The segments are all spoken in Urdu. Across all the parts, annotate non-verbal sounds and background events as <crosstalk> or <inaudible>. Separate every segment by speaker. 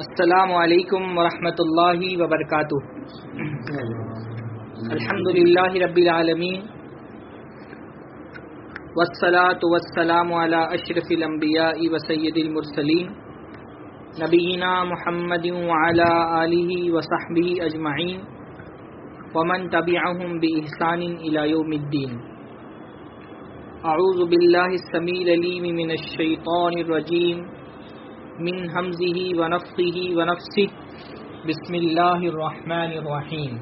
Speaker 1: السلام علیکم ورحمۃ اللہ وبرکاتہ۔ الحمد للہ رب العالمین والصلاة والسلام على اشرف الانبیاء وسید المرسلین نبینا محمد وعلى آلہ وصحبہ اجمعین ومن تبعهم بإحسان الى يوم الدین۔ اعوذ باللہ السمیع العلیم من الشیطان الرجیم۔ من حمزه ونفخه ونفسه. بسم الله الرحمن الرحیم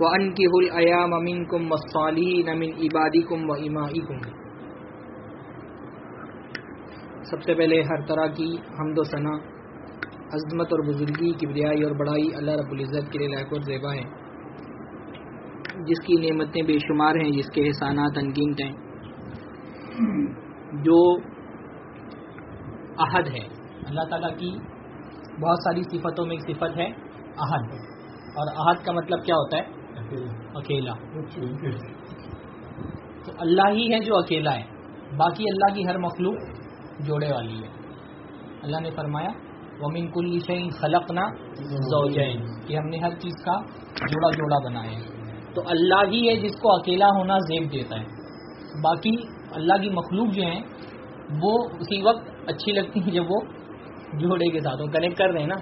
Speaker 1: وَأَنْكِهُ الْأَيَامَ مِنْكُمْ وَالصَّالِحِينَ مِنْ عِبَادِكُمْ وَإِمَائِكُمْ. سب سے پہلے ہر طرح کی حمد و ثنا عظمت اور بزرگی کی بریائی اور بڑائی اللہ رب العزت کے لیے لائق اور زیبا ہے جس کی نعمتیں بے شمار ہیں، جس کے احسانات انگنت ہیں۔ جو احد ہے اللہ تعالیٰ کی بہت ساری صفتوں میں ایک صفت ہے احد۔ اور احد کا مطلب کیا ہوتا ہے؟ اکیلا۔ تو اللہ ہی ہے جو اکیلا ہے۔ باقی اللہ کی ہر مخلوق جوڑے والی ہے۔ اللہ نے فرمایا ومن کل شعین خلق نہ کہ ہم نے ہر چیز کا جوڑا جوڑا بنایا ہے۔ تو اللہ ہی ہے جس کو اکیلا ہونا زیب دیتا ہے۔ باقی اللہ کی مخلوق جو ہیں وہ اسی وقت اچھی لگتی ہیں جب وہ جوڑے کے ساتھ وہ کنیکٹ کر رہے ہیں نا۔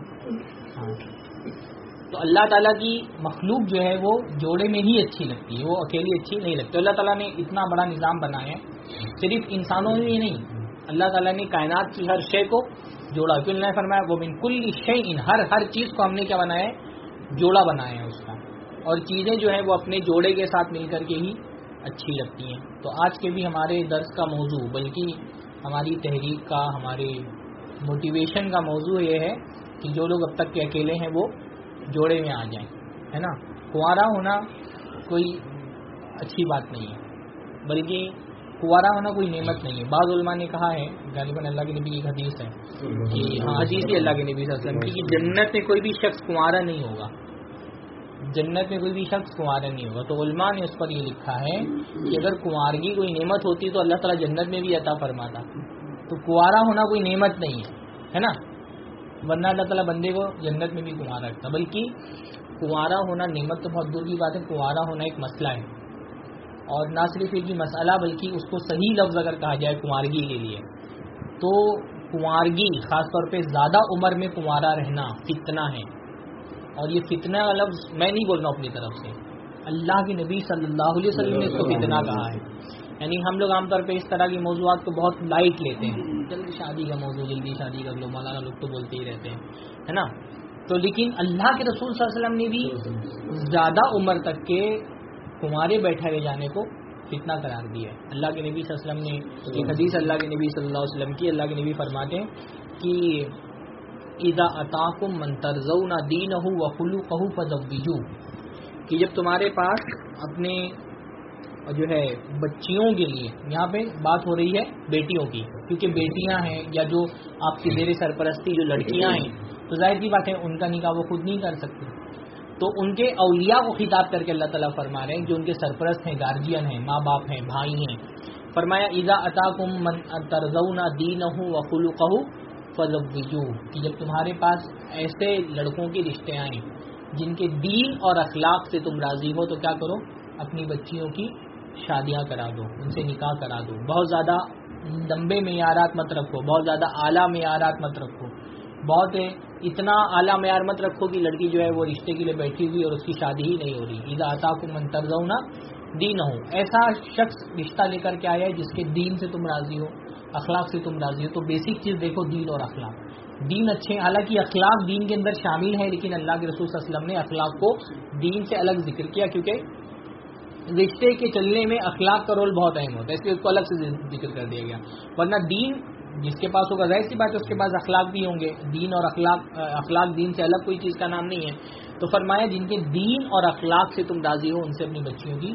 Speaker 1: تو اللہ تعالیٰ کی مخلوق جو ہے وہ جوڑے میں ہی اچھی لگتی ہے وہ اکیلی اچھی نہیں لگتی۔ اللہ تعالیٰ نے اتنا بڑا نظام بنایا ہے صرف انسانوں میں ہی نہیں اللہ تعالیٰ نے کائنات کی ہر شے کو جوڑا۔ کیوں نے فرمایا وہ بن کل شے ان ہر ہر چیز کو ہم نے کیا بنایا ہے؟ جوڑا بنایا ہے اس کا۔ اور چیزیں جو ہیں وہ اپنے جوڑے کے ساتھ مل کر کے ہی اچھی لگتی ہیں۔ تو آج کے بھی ہمارے درس کا موضوع بلکہ ہماری تحریک کا ہمارے موٹیویشن کا موضوع یہ ہے کہ جو لوگ اب تک کے اکیلے ہیں وہ جوڑے میں آ جائیں، ہے نا؟ کنوارا ہونا کوئی اچھی بات نہیں ہے، بلکہ کنوارا ہونا کوئی نعمت نہیں ہے۔ بعض علماء نے کہا ہے، غالباً اللہ کے نبی کی حدیث ہے کہ ہاں حدیث ہی اللہ کے نبی صلی اللہ علیہ وسلم کی کہ جنت میں کوئی بھی شخص کنوارا نہیں ہوگا۔ جنت میں کوئی بھی شخص کنوارا نہیں ہوگا۔ تو علماء نے اس پر یہ لکھا ہے کہ اگر کنوارگی کوئی نعمت ہوتی تو اللہ تعالیٰ جنت میں بھی عطا فرماتا۔ تو کنوارا ہونا کوئی نعمت نہیں ہے ہے نا؟ ورنہ اللہ تعالیٰ بندے کو جنت میں بھی کنوارا رکھتا بلکہ کنوارا ہونا نعمت تو بہت دور کی بات ہے کنوارا ہونا ایک مسئلہ ہے۔ اور نہ صرف ایک مسئلہ، بلکہ اس کو صحیح لفظ اگر کہا جائے کنوارگی کے لیے، تو کنوارگی خاص طور پہ زیادہ عمر میں کنوارا رہنا فتنہ ہے۔ اور یہ فتنہ کا لفظ میں نہیں بول رہا ہوں اپنی طرف سے۔ اللہ کے نبی صلی اللہ علیہ وسلم نے اس کو فتنہ کہا ہے۔ یعنی ہم لوگ عام طور پہ اس طرح کی موضوعات کو بہت لائٹ لیتے ہیں۔ جلدی شادی کا موضوع، جلدی شادی کر لو، مولانا لوگ تو بولتے ہی رہتے ہیں، ہے نا؟ تو لیکن اللہ کے رسول صلی اللہ علیہ وسلم نے بھی زیادہ عمر تک کے کمارے بیٹھے جانے کو فتنہ قرار دیا ہے۔ اللہ کے نبی صلی اللہ علیہ وسلم نے ایک حدیث اللہ کے نبی صلی اللہ علیہ وسلم کی، اللہ کے نبی فرماتے ہیں کہ ادا اطاق منتر نہ دین ہو وخلو کہو فضو کہ جب تمہارے پاس اپنے جو ہے بچیوں کے لیے، یہاں پہ بات ہو رہی ہے بیٹیوں کی، کیونکہ بیٹیاں ہیں یا جو آپ کی زیر سرپرستی جو لڑکیاں ہیں، تو ظاہر کی بات ہے ان کا نکاح وہ خود نہیں کر سکتی تو ان کے اولیاء کو خطاب کر کے اللہ تعالیٰ فرما رہے ہیں جو ان کے سرپرست ہیں گارجین ہیں، ماں باپ ہیں، بھائی ہیں۔ فرمایا ایزا اطا کم ترزون دین ہوں وخلو کہ کہ جب تمہارے پاس ایسے لڑکوں کے رشتے آئیں جن کے دین اور اخلاق سے تم راضی ہو، تو کیا کرو؟ اپنی بچیوں کی شادیاں کرا دو، ان سے نکاح کرا دو۔ بہت زیادہ لمبے معیارات مت رکھو، بہت زیادہ اعلیٰ معیارات مت رکھو۔ بہت اتنا اعلیٰ معیار مت رکھو کہ لڑکی جو ہے وہ رشتے کے لیے بیٹھی ہوئی اور اس کی شادی ہی نہیں ہو رہی۔ عید آتا کو منترز ہونا دین ہو ایسا شخص رشتہ لے کر کے آیا ہے جس کے دین سے تم راضی ہو، اخلاق سے تم راضی ہو، تو بیسک چیز دیکھو، دین اور اخلاق۔ دین اچھے حالانکہ اخلاق دین کے اندر شامل ہے لیکن اللہ کے رسول صلی اللہ علیہ وسلم نے اخلاق کو دین سے الگ ذکر کیا، کیونکہ رشتے کے چلنے میں اخلاق کا رول بہت اہم ہوتا ہے، اس لیے اس کو الگ سے ذکر کر دیا گیا۔ ورنہ دین جس کے پاس ہوگا، ظاہر سی بات ہے، اس کے پاس اخلاق بھی ہوں گے۔ دین اور اخلاق اخلاق دین سے الگ کوئی چیز کا نام نہیں ہے۔ تو فرمایا، جن کے دین اور اخلاق سے تم راضی ہو، ان سے اپنی بچیوں کی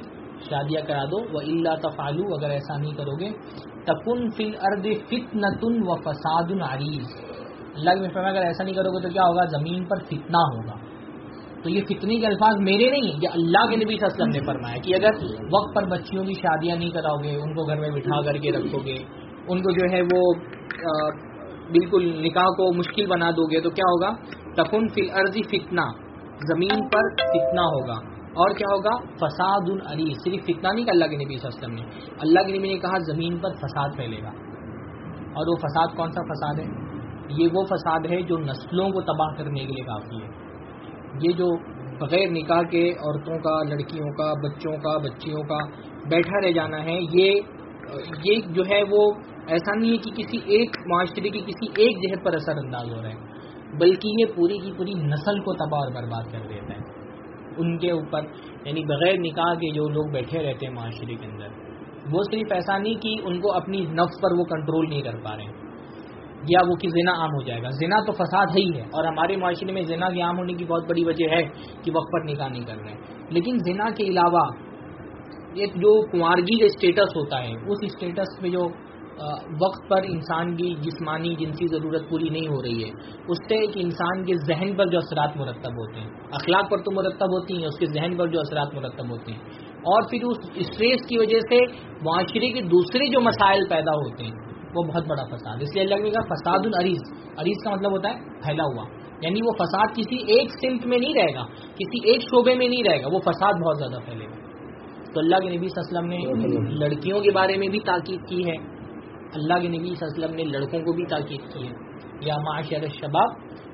Speaker 1: شادیاں کرا دو۔ وہ اللہ تفالو اگر ایسا نہیں کرو گے تکن فل ارد فت نتن و فساد العریض اللہ میں فرمایا، اگر ایسا نہیں کرو گے تو کیا ہوگا؟ زمین پر فتنہ ہوگا۔ تو یہ فتنی کے الفاظ میرے نہیں ہیں، یہ اللہ کے نبی صلی اللہ علیہ وسلم نے فرمایا کہ اگر وقت پر بچیوں کی شادیاں نہیں کراؤ گے ان کو گھر میں بٹھا کر کے رکھو گے ان کو جو ہے وہ بالکل نکاح کو مشکل بنا دو گے تو کیا ہوگا؟ تفن فی الارض فتنہ، زمین پر فتنہ ہوگا۔ اور کیا ہوگا؟ فساد العری صرف فتنہ نہیں کہ اللہ کے نبی صلی اللہ علیہ وسلم نے۔ اللہ کے نبی نے کہا زمین پر فساد پھیلے گا۔ اور وہ فساد کون سا فساد ہے؟ یہ وہ فساد ہے جو نسلوں کو تباہ کرنے کے لیے کافی ہے۔ یہ جو بغیر نکاح کے عورتوں کا، لڑکیوں کا، بچوں کا، بچیوں کا بیٹھا رہ جانا ہے، یہ یہ جو ہے وہ ایسا نہیں ہے کہ کسی ایک معاشرے کی کسی ایک جہد پر اثر انداز ہو رہا ہے، بلکہ یہ پوری کی پوری نسل کو تباہ اور برباد کر دیتا ہے۔ ان کے اوپر یعنی بغیر نکاح کے جو لوگ بیٹھے رہتے ہیں معاشرے کے اندر، وہ صرف ایسا نہیں کہ ان کو اپنی نفس پر وہ کنٹرول نہیں کر پا رہے۔ ہیں یا وہ کہ زنا عام ہو جائے گا۔ زنا تو فساد ہی ہے۔ اور ہمارے معاشرے میں زنا کے عام ہونے کی بہت بڑی وجہ ہے کہ وقت پر نکاح نہیں کر رہے۔ لیکن زنا کے علاوہ ایک جو کنوارگی کا اسٹیٹس ہوتا ہے، اس اسٹیٹس میں جو وقت پر انسان کی جسمانی جنسی ضرورت پوری نہیں ہو رہی ہے۔ اس سے ایک انسان کے ذہن پر جو اثرات مرتب ہوتے ہیں، اخلاق پر تو مرتب ہوتی ہیں، اس کے ذہن پر جو اثرات مرتب ہوتے ہیں۔ اور پھر اس اسٹریس کی وجہ سے معاشرے کے دوسرے جو مسائل پیدا ہوتے ہیں وہ بہت بڑا فساد اس لیے اللہ کا فساد العریض۔ عریض کا مطلب ہوتا ہے پھیلا ہوا۔ یعنی وہ فساد کسی ایک سمت میں نہیں رہے گا، کسی ایک شعبے میں نہیں رہے گا۔ وہ فساد بہت زیادہ پھیلے گا۔ تو اللہ کے نبی صلی اللہ علیہ وسلم نے لڑکیوں کے بارے میں بھی تاکید کی ہے۔ اللہ کے نبی صلی اللہ علیہ وسلم نے لڑکوں کو بھی تاکید کی ہے۔ یا معاشر شباب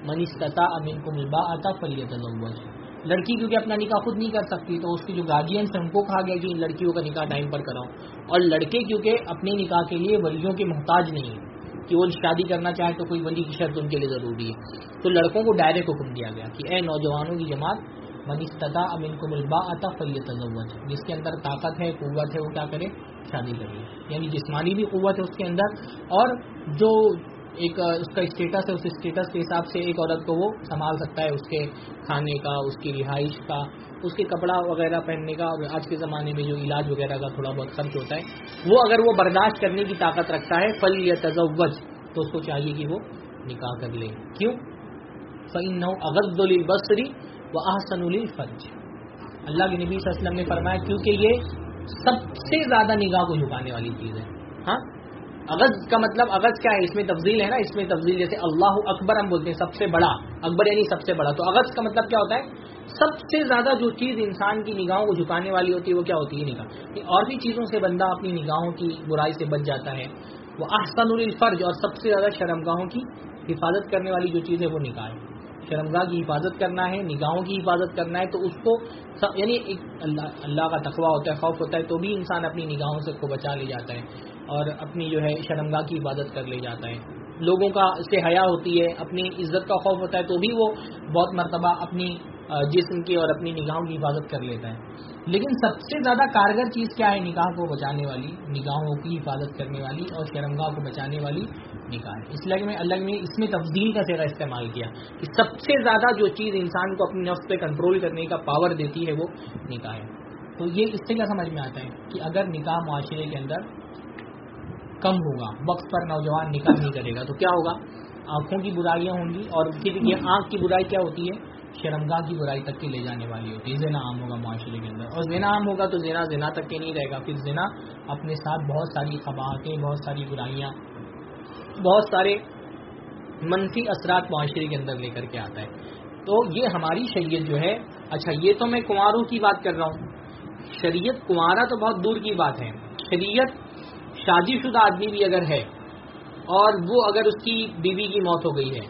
Speaker 1: منیستتا امین کو ملبا آتا فلیت لڑکی کیونکہ اپنا نکاح خود نہیں کر سکتی، تو اس کی جو گارجینس ہیں، ان کو کہا گیا کہ ان لڑکیوں کا نکاح ٹائم پر کراؤ۔ اور لڑکے کیونکہ اپنے نکاح کے لیے ولیوں کے محتاج نہیں کہ وہ شادی کرنا چاہے تو کوئی ولی کی شرط ان کے لیے ضروری ہے۔ تو لڑکوں کو ڈائریکٹ حکم دیا گیا کہ اے نوجوانوں کی جماعت منیستتا امین کو ملبا آتا فلیت جس کے اندر طاقت ہے، قوت ہے، وہ کیا کرے؟ شادی کری یعنی جسمانی بھی قوت ہے اس کے اندر، اور جو ایک، اس کا اسٹیٹس ہے، اس اسٹیٹس کے حساب سے ایک عورت کو وہ سنبھال سکتا ہے، اس کے کھانے کا، اس کی رہائش کا، اس کے کپڑا وغیرہ پہننے کا، اور آج کے زمانے میں جو علاج وغیرہ کا تھوڑا بہت خرچ ہوتا ہے، وہ اگر وہ برداشت کرنے کی طاقت رکھتا ہے فل یا تجوز تو اس کو چاہیے کہ وہ نکاح کر لے۔ کیوں؟ فعین اغد البصری و احسن الفرج اللہ کے نبی صلی اللہ علیہ وسلم نے فرمایا، کیونکہ یہ سب سے زیادہ نگاہ کو جھکانے والی چیز ہے۔ ہاں؟ اغز کا مطلب اغز کیا ہے؟ اس میں تفضیل ہے نا، اس میں تفضیل جیسے اللہ اکبر ہم بولتے ہیں، سب سے بڑا۔ اکبر یعنی سب سے بڑا۔ تو اغز کا مطلب کیا ہوتا ہے؟ سب سے زیادہ جو چیز انسان کی نگاہوں کو جھکانے والی ہوتی ہے، وہ کیا ہوتی ہے؟ نگاہ۔ اور بھی چیزوں سے بندہ اپنی نگاہوں کی برائی سے بچ جاتا ہے۔ وہ احسن الفرج اور سب سے زیادہ شرمگاہوں کی حفاظت کرنے والی جو چیز ہے، وہ نکاح ہے۔ شرمگاہ کی حفاظت کرنا ہے، نگاہوں کی حفاظت کرنا ہے، تو اس کو یعنی ایک اللہ اللہ کا تقوی ہوتا ہے، خوف ہوتا ہے، تو بھی انسان اپنی نگاہوں سے کو بچا لے جاتا ہے۔ اور اپنی جو ہے شرمگاہ کی حفاظت کر لے جاتا ہے۔ لوگوں کا سے حیا ہوتی ہے، اپنی عزت کا خوف ہوتا ہے، تو بھی وہ بہت مرتبہ اپنی جسم کی اور اپنی نگاہوں کی حفاظت کر لیتا ہے۔ لیکن سب سے زیادہ کارگر چیز کیا ہے؟ نکاح کو بچانے والی، نگاہوں کی حفاظت کرنے والی اور شرمگاہ کو بچانے والی نکاح ہے۔ اس لیے میں اللہ نے اس میں تفضیل کا سیرا استعمال کیا کہ سب سے زیادہ جو چیز انسان کو اپنے نفس پہ کنٹرول کرنے کا پاور دیتی ہے وہ نکاح ہے۔ تو یہ اس سے کیا سمجھ میں آتا ہے کہ اگر نکاح معاشرے کے اندر کم ہوگا، وقت پر نوجوان نکاح نہیں کرے گا۔ تو کیا ہوگا؟ آنکھوں کی برائیاں ہوں گی اور پھر یہ آنکھ کی برائی کیا ہوتی ہے؟ شرمگاہ کی برائی تک کے لے جانے والی ہوتی ہے۔ زنا عام ہوگا معاشرے کے اندر۔ اور زنا عام ہوگا تو زنا زنا تک کے نہیں رہے گا۔ پھر زنا اپنے ساتھ بہت ساری قباہتیں بہت ساری برائیاں، بہت سارے منفی اثرات معاشرے کے اندر لے کر کے آتا ہے۔ تو یہ ہماری شریعت جو ہے اچھا یہ تو میں کنواروں کی بات کر رہا ہوں۔ شریعت کنوارا تو بہت دور کی بات ہے۔ شریعت شادی شدہ آدمی بھی اگر ہے اور وہ اگر اس کی بیوی کی موت ہو گئی ہے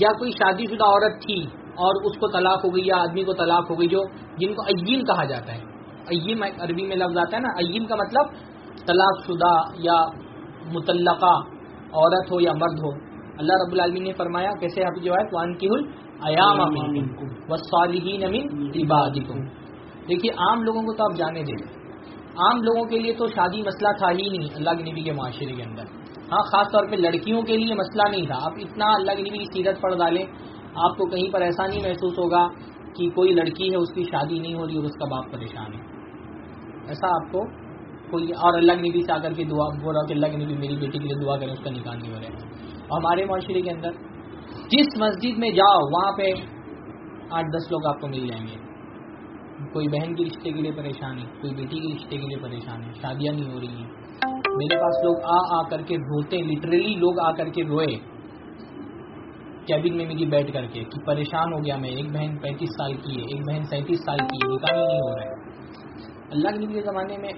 Speaker 1: یا کوئی شادی شدہ عورت تھی اور اس کو طلاق ہو گئی یا آدمی کو طلاق ہو گئی جو جن کو عیم کہا جاتا ہے۔ عیم عربی میں لفظ آتا ہے نا عیم کا مطلب طلاق شدہ یا متعلقہ عورت ہو یا مرد ہو۔ اللہ رب العالمین نے فرمایا کیسے آپ جو ہے وان کی دیکھیے عام لوگوں کو تو آپ جانے دیں۔ عام لوگوں کے لیے تو شادی مسئلہ تھا ہی نہیں، اللہ کے نبی کے معاشرے کے اندر۔ ہاں خاص طور پہ لڑکیوں کے لیے مسئلہ نہیں تھا۔ آپ اتنا اللہ کے نبی کی سیرت پڑھ ڈالیں، آپ کو کہیں پر ایسا نہیں محسوس ہوگا کہ کوئی لڑکی ہے، اس کی شادی نہیں ہو رہی اور اس کا باپ پریشان ہے۔ ایسا آپ کو کوئی اور اللہ کے نبی سے آ کر کے دعا، بول رہا کہ اللہ کے نبی میری بیٹی کے لیے دعا کریں، اس کا نکال نہیں ہو رہا ہے۔ اور ہمارے معاشرے کے اندر جس مسجد میں جاؤ، وہاں پہ آٹھ دس لوگ آپ کو مل جائیں گے۔ کوئی بہن کے رشتے کے لیے پریشان ہے کوئی بیٹی کے رشتے کے لیے پریشان ہے شادیاں نہیں ہو رہی ہیں۔ میرے پاس لوگ آ آ کر کے روتے لٹرلی لوگ آ کر کے روئے۔ کیبن میں میری بیٹھ کر کے کہ پریشان ہو گیا میں، ایک بہن پینتیس سال کی ہے، ایک بہن سینتیس سال کی ہے، نکاح ہی نہیں ہو رہا ہے۔ اللہ کے نبی زمانے میں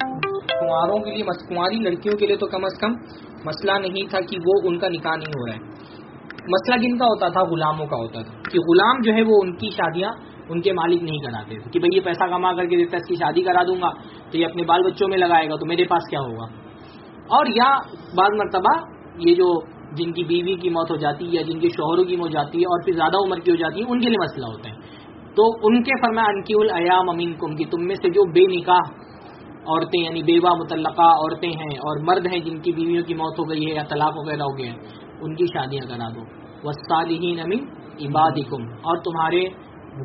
Speaker 1: کنواروں کے لیے کنواری لڑکیوں کے لیے تو کم از کم مسئلہ نہیں تھا کہ وہ ان کا نکاح نہیں ہو رہا ہے۔ مسئلہ کن کا ہوتا تھا؟ غلاموں کا ہوتا تھا۔ کہ غلام جو ہے وہ ان کی شادیاں ان کے مالک نہیں کراتے تھے کہ بھئی یہ پیسہ کما کر کے دیتا ہے، اس کی شادی کرا دوں گا، تو یہ اپنے بال بچوں میں لگائے گا، تو میرے پاس کیا ہوگا؟ اور یا بعض مرتبہ یہ جو جن کی بیوی کی موت ہو جاتی ہے یا جن کے شوہروں کی موت جاتی ہے اور پھر زیادہ عمر کی ہو جاتی ہے، ان کے لیے مسئلہ ہوتا ہے۔ تو ان کے فرمایا انکی الایام امین کم کی تم میں سے جو بے نکاح عورتیں یعنی بیوہ متعلقہ عورتیں ہیں اور مرد ہیں جن کی بیویوں کی موت ہو گئی ہے یا طلاق وغیرہ ہو گئے ہیں ان کی شادیاں کرا دو۔ وسطین امین عباد اور تمہارے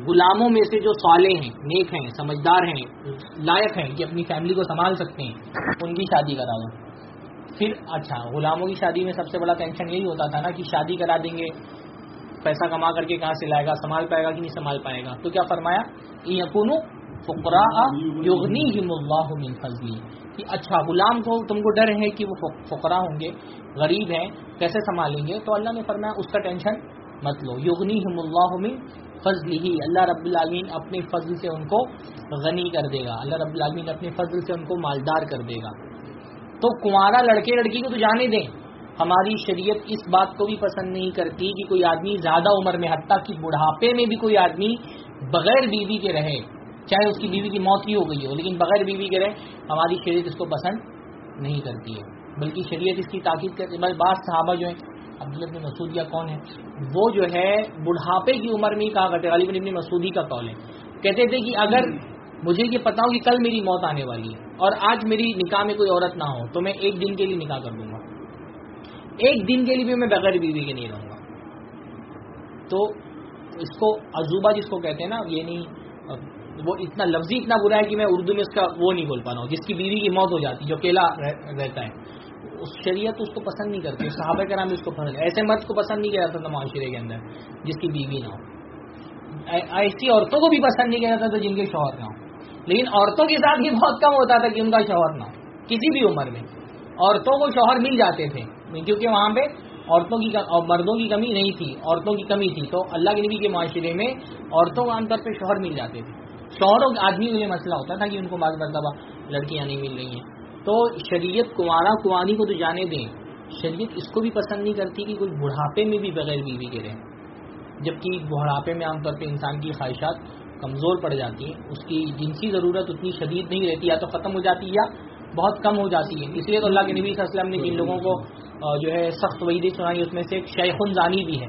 Speaker 1: غلاموں میں سے جو صالح ہیں، نیک ہیں، سمجھدار ہیں، لائق ہیں کہ اپنی فیملی کو سنبھال سکتے ہیں، ان کی شادی کرا دو پھر اچھا غلاموں کی شادی میں سب سے بڑا ٹینشن یہی ہوتا تھا نا کہ شادی کرا دیں گے، پیسہ کما کر کے کہاں سے لائے گا، سنبھال پائے گا کہ نہیں سنبھال پائے گا۔ تو کیا فرمایا؟ یقون فقرا یغنی اللہ من فضلی کہ اچھا غلام کو تم کو ڈر ہے کہ وہ فقرا ہوں گے، غریب ہیں، کیسے سنبھالیں گے؟ تو اللہ نے فرمایا، اس کا ٹینشن مت لو۔ یغنی اللہ من فضل ہی اللہ رب العالمین اپنے فضل سے ان کو غنی کر دے گا۔ اللہ رب العالمین اپنے فضل سے ان کو مالدار کر دے گا۔ تو کمارا لڑکے لڑکی کو تو جانے دیں۔ ہماری شریعت اس بات کو بھی پسند نہیں کرتی کہ کوئی آدمی زیادہ عمر میں، حتیٰ کہ بڑھاپے میں بھی کوئی آدمی بغیر بیوی کے رہے، چاہے اس کی بیوی کی موت ہی ہو گئی ہو، لیکن بغیر بیوی کے رہے، ہماری شریعت اس کو پسند نہیں کرتی ہے۔ بلکہ شریعت اس کی تاکید کرتی ہے۔ بعض صحابہ جو ہیں عبداللہ ابن مسعود یا کون ہے؟ وہ جو ہے بڑھاپے کی عمر میں کہا کرتے غالب ابن مسعودی کا قول ہے۔ کہتے تھے کہ اگر مجھے یہ پتا ہو کہ کل میری موت آنے والی ہے اور آج میری نکاح میں کوئی عورت نہ ہو، تو میں ایک دن کے لیے نکاح کر دوں گا۔ ایک دن کے لیے بھی میں بغیر بیوی کے نہیں رہوں گا۔ تو اس کو عزوبہ جس کو کہتے ہیں نا، یہ نہیں، وہ اتنا لفظی اتنا برا ہے کہ میں اردو میں اس کا وہ نہیں بول پا رہا ہوں، جس کی بیوی کی موت ہو جاتی، جو اکیلا رہتا ہے۔ اس شریعت اس کو پسند نہیں کرتی صحابہ کرام اس کو پسند ایسے مرد کو پسند نہیں کیا جاتا تھا معاشرے کے اندر، جس کی بیوی نہ ہو۔ ایسی عورتوں کو بھی پسند نہیں کیا جاتا تھا جن کے شوہر نہ ہو۔ لیکن عورتوں کے ساتھ یہ بہت کم ہوتا تھا کہ ان کا شوہر نہ ہو، کسی بھی عمر میں۔ عورتوں کو شوہر مل جاتے تھے، کیونکہ وہاں پہ عورتوں کی مردوں کی کمی نہیں تھی، عورتوں کی کمی تھی۔ تو اللہ کے نبی کے معاشرے میں عورتوں کو عام طور پہ شوہر مل جاتے تھے۔ شوہروں آدمی کے لیے مسئلہ ہوتا تھا کہ ان کو بعض مرتبہ لڑکیاں نہیں مل رہی ہیں۔ تو شریعت کنوارا کنواری کو تو جانے دیں۔ شریعت اس کو بھی پسند نہیں کرتی کہ کوئی بڑھاپے میں بھی بغیر بیوی کے رہے۔ جبکہ بڑھاپے میں عام طور پہ انسان کی خواہشات کمزور پڑ جاتی ہیں، اس کی جنسی ضرورت اتنی شدید نہیں رہتی، یا تو ختم ہو جاتی ہے یا بہت کم ہو جاتی ہے۔ اس لیے تو اللہ کے نبی صلی اللہ علیہ وسلم نے جن لوگوں کو جو ہے سخت وعیدیں سنائی، اس میں سے ایک شیخ الزانی بھی ہے۔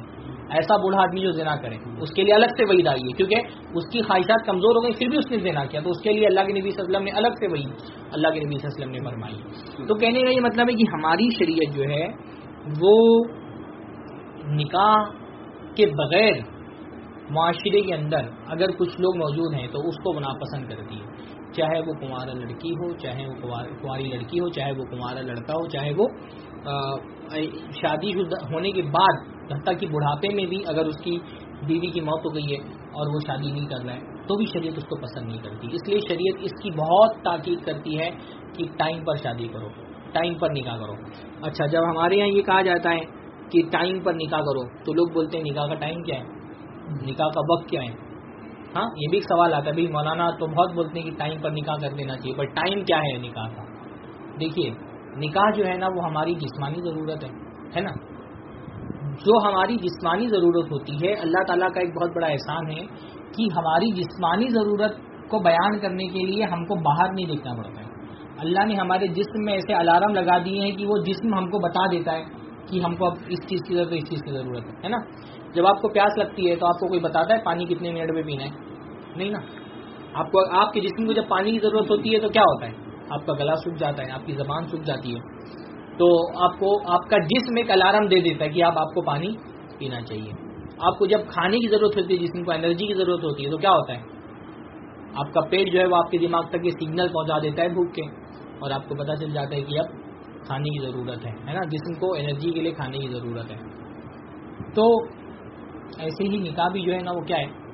Speaker 1: ایسا بوڑھا آدمی جو زنا کرے، اس کے لیے الگ سے وعید آئی ہے، کیونکہ اس کی خواہشات کمزور ہو گئی پھر بھی اس نے زنا کیا۔ تو اس کے لیے اللہ کے نبی صلی اللہ علیہ وسلم نے الگ سے وہی اللہ کے نبی صلی اللہ علیہ وسلم نے فرمائی۔ تو کہنے کا یہ مطلب ہے کہ ہماری شریعت جو ہے، وہ نکاح کے بغیر معاشرے کے اندر اگر کچھ لوگ موجود ہیں تو اس کو ناپسند کرتی ہے۔ چاہے وہ کمارا لڑکی ہو، چاہے وہ کماری لڑکی ہو، چاہے وہ کمارا لڑکا ہو، چاہے وہ شادی ہونے کے بعد حتیٰ کہ بڑھاپے میں بھی اگر اس کی بیوی کی موت ہو گئی ہے اور وہ شادی نہیں کر رہا ہے، تو بھی شریعت اس کو پسند نہیں کرتی۔ اس لیے شریعت اس کی بہت تاکید کرتی ہے کہ ٹائم پر شادی کرو، ٹائم پر نکاح کرو۔ اچھا جب ہمارے یہاں یہ کہا جاتا ہے کہ ٹائم پر نکاح کرو، تو لوگ بولتے ہیں نکاح کا ٹائم کیا ہے؟ نکاح کا وقت کیا ہے؟ ہاں یہ بھی ایک سوال آتا ہے۔ بھائی مولانا تو بہت بولتے ہیں کہ ٹائم پر نکاح کر دینا چاہیے، پر ٹائم کیا ہے نکاح کا؟ دیکھیے نکاح جو ہے نا وہ ہماری جسمانی ضرورت ہے ہے نا؟ جو ہماری جسمانی ضرورت ہوتی ہے، اللہ تعالیٰ کا ایک بہت بڑا احسان ہے کہ ہماری جسمانی ضرورت کو بیان کرنے کے لیے ہم کو باہر نہیں دیکھنا پڑتا ہے۔ اللہ نے ہمارے جسم میں ایسے الارم لگا دیے ہیں کہ وہ جسم ہم کو بتا دیتا ہے کہ ہم کو اب اس چیز کی ضرورت ہے، اس چیز کی ضرورت ہے نا؟ جب آپ کو پیاس لگتی ہے تو آپ کو کوئی بتاتا ہے پانی کتنے منٹ میں پینا ہے؟ نہیں نا؟ آپ کو، آپ کے جسم کو جب پانی کی ضرورت ہوتی ہے تو کیا ہوتا ہے؟ آپ کا گلا سوکھ جاتا ہے، آپ کی زبان سوکھ جاتی ہے۔ تو آپ کو، آپ کا جسم ایک الارم دے دیتا ہے کہ آپ آپ کو پانی پینا چاہیے۔ آپ کو جب کھانے کی ضرورت ہوتی ہے، جسم کو انرجی کی ضرورت ہوتی ہے، تو کیا ہوتا ہے؟ آپ کا پیٹ جو ہے وہ آپ کے دماغ تک یہ سگنل پہنچا دیتا ہے بھوک کے، اور آپ کو پتا چل جاتا ہے کہ اب کھانے کی ضرورت ہے نا؟ جسم کو انرجی کے لیے کھانے کی ضرورت ہے۔ تو ایسے ہی نکاح بھی جو ہے نا، وہ کیا ہے؟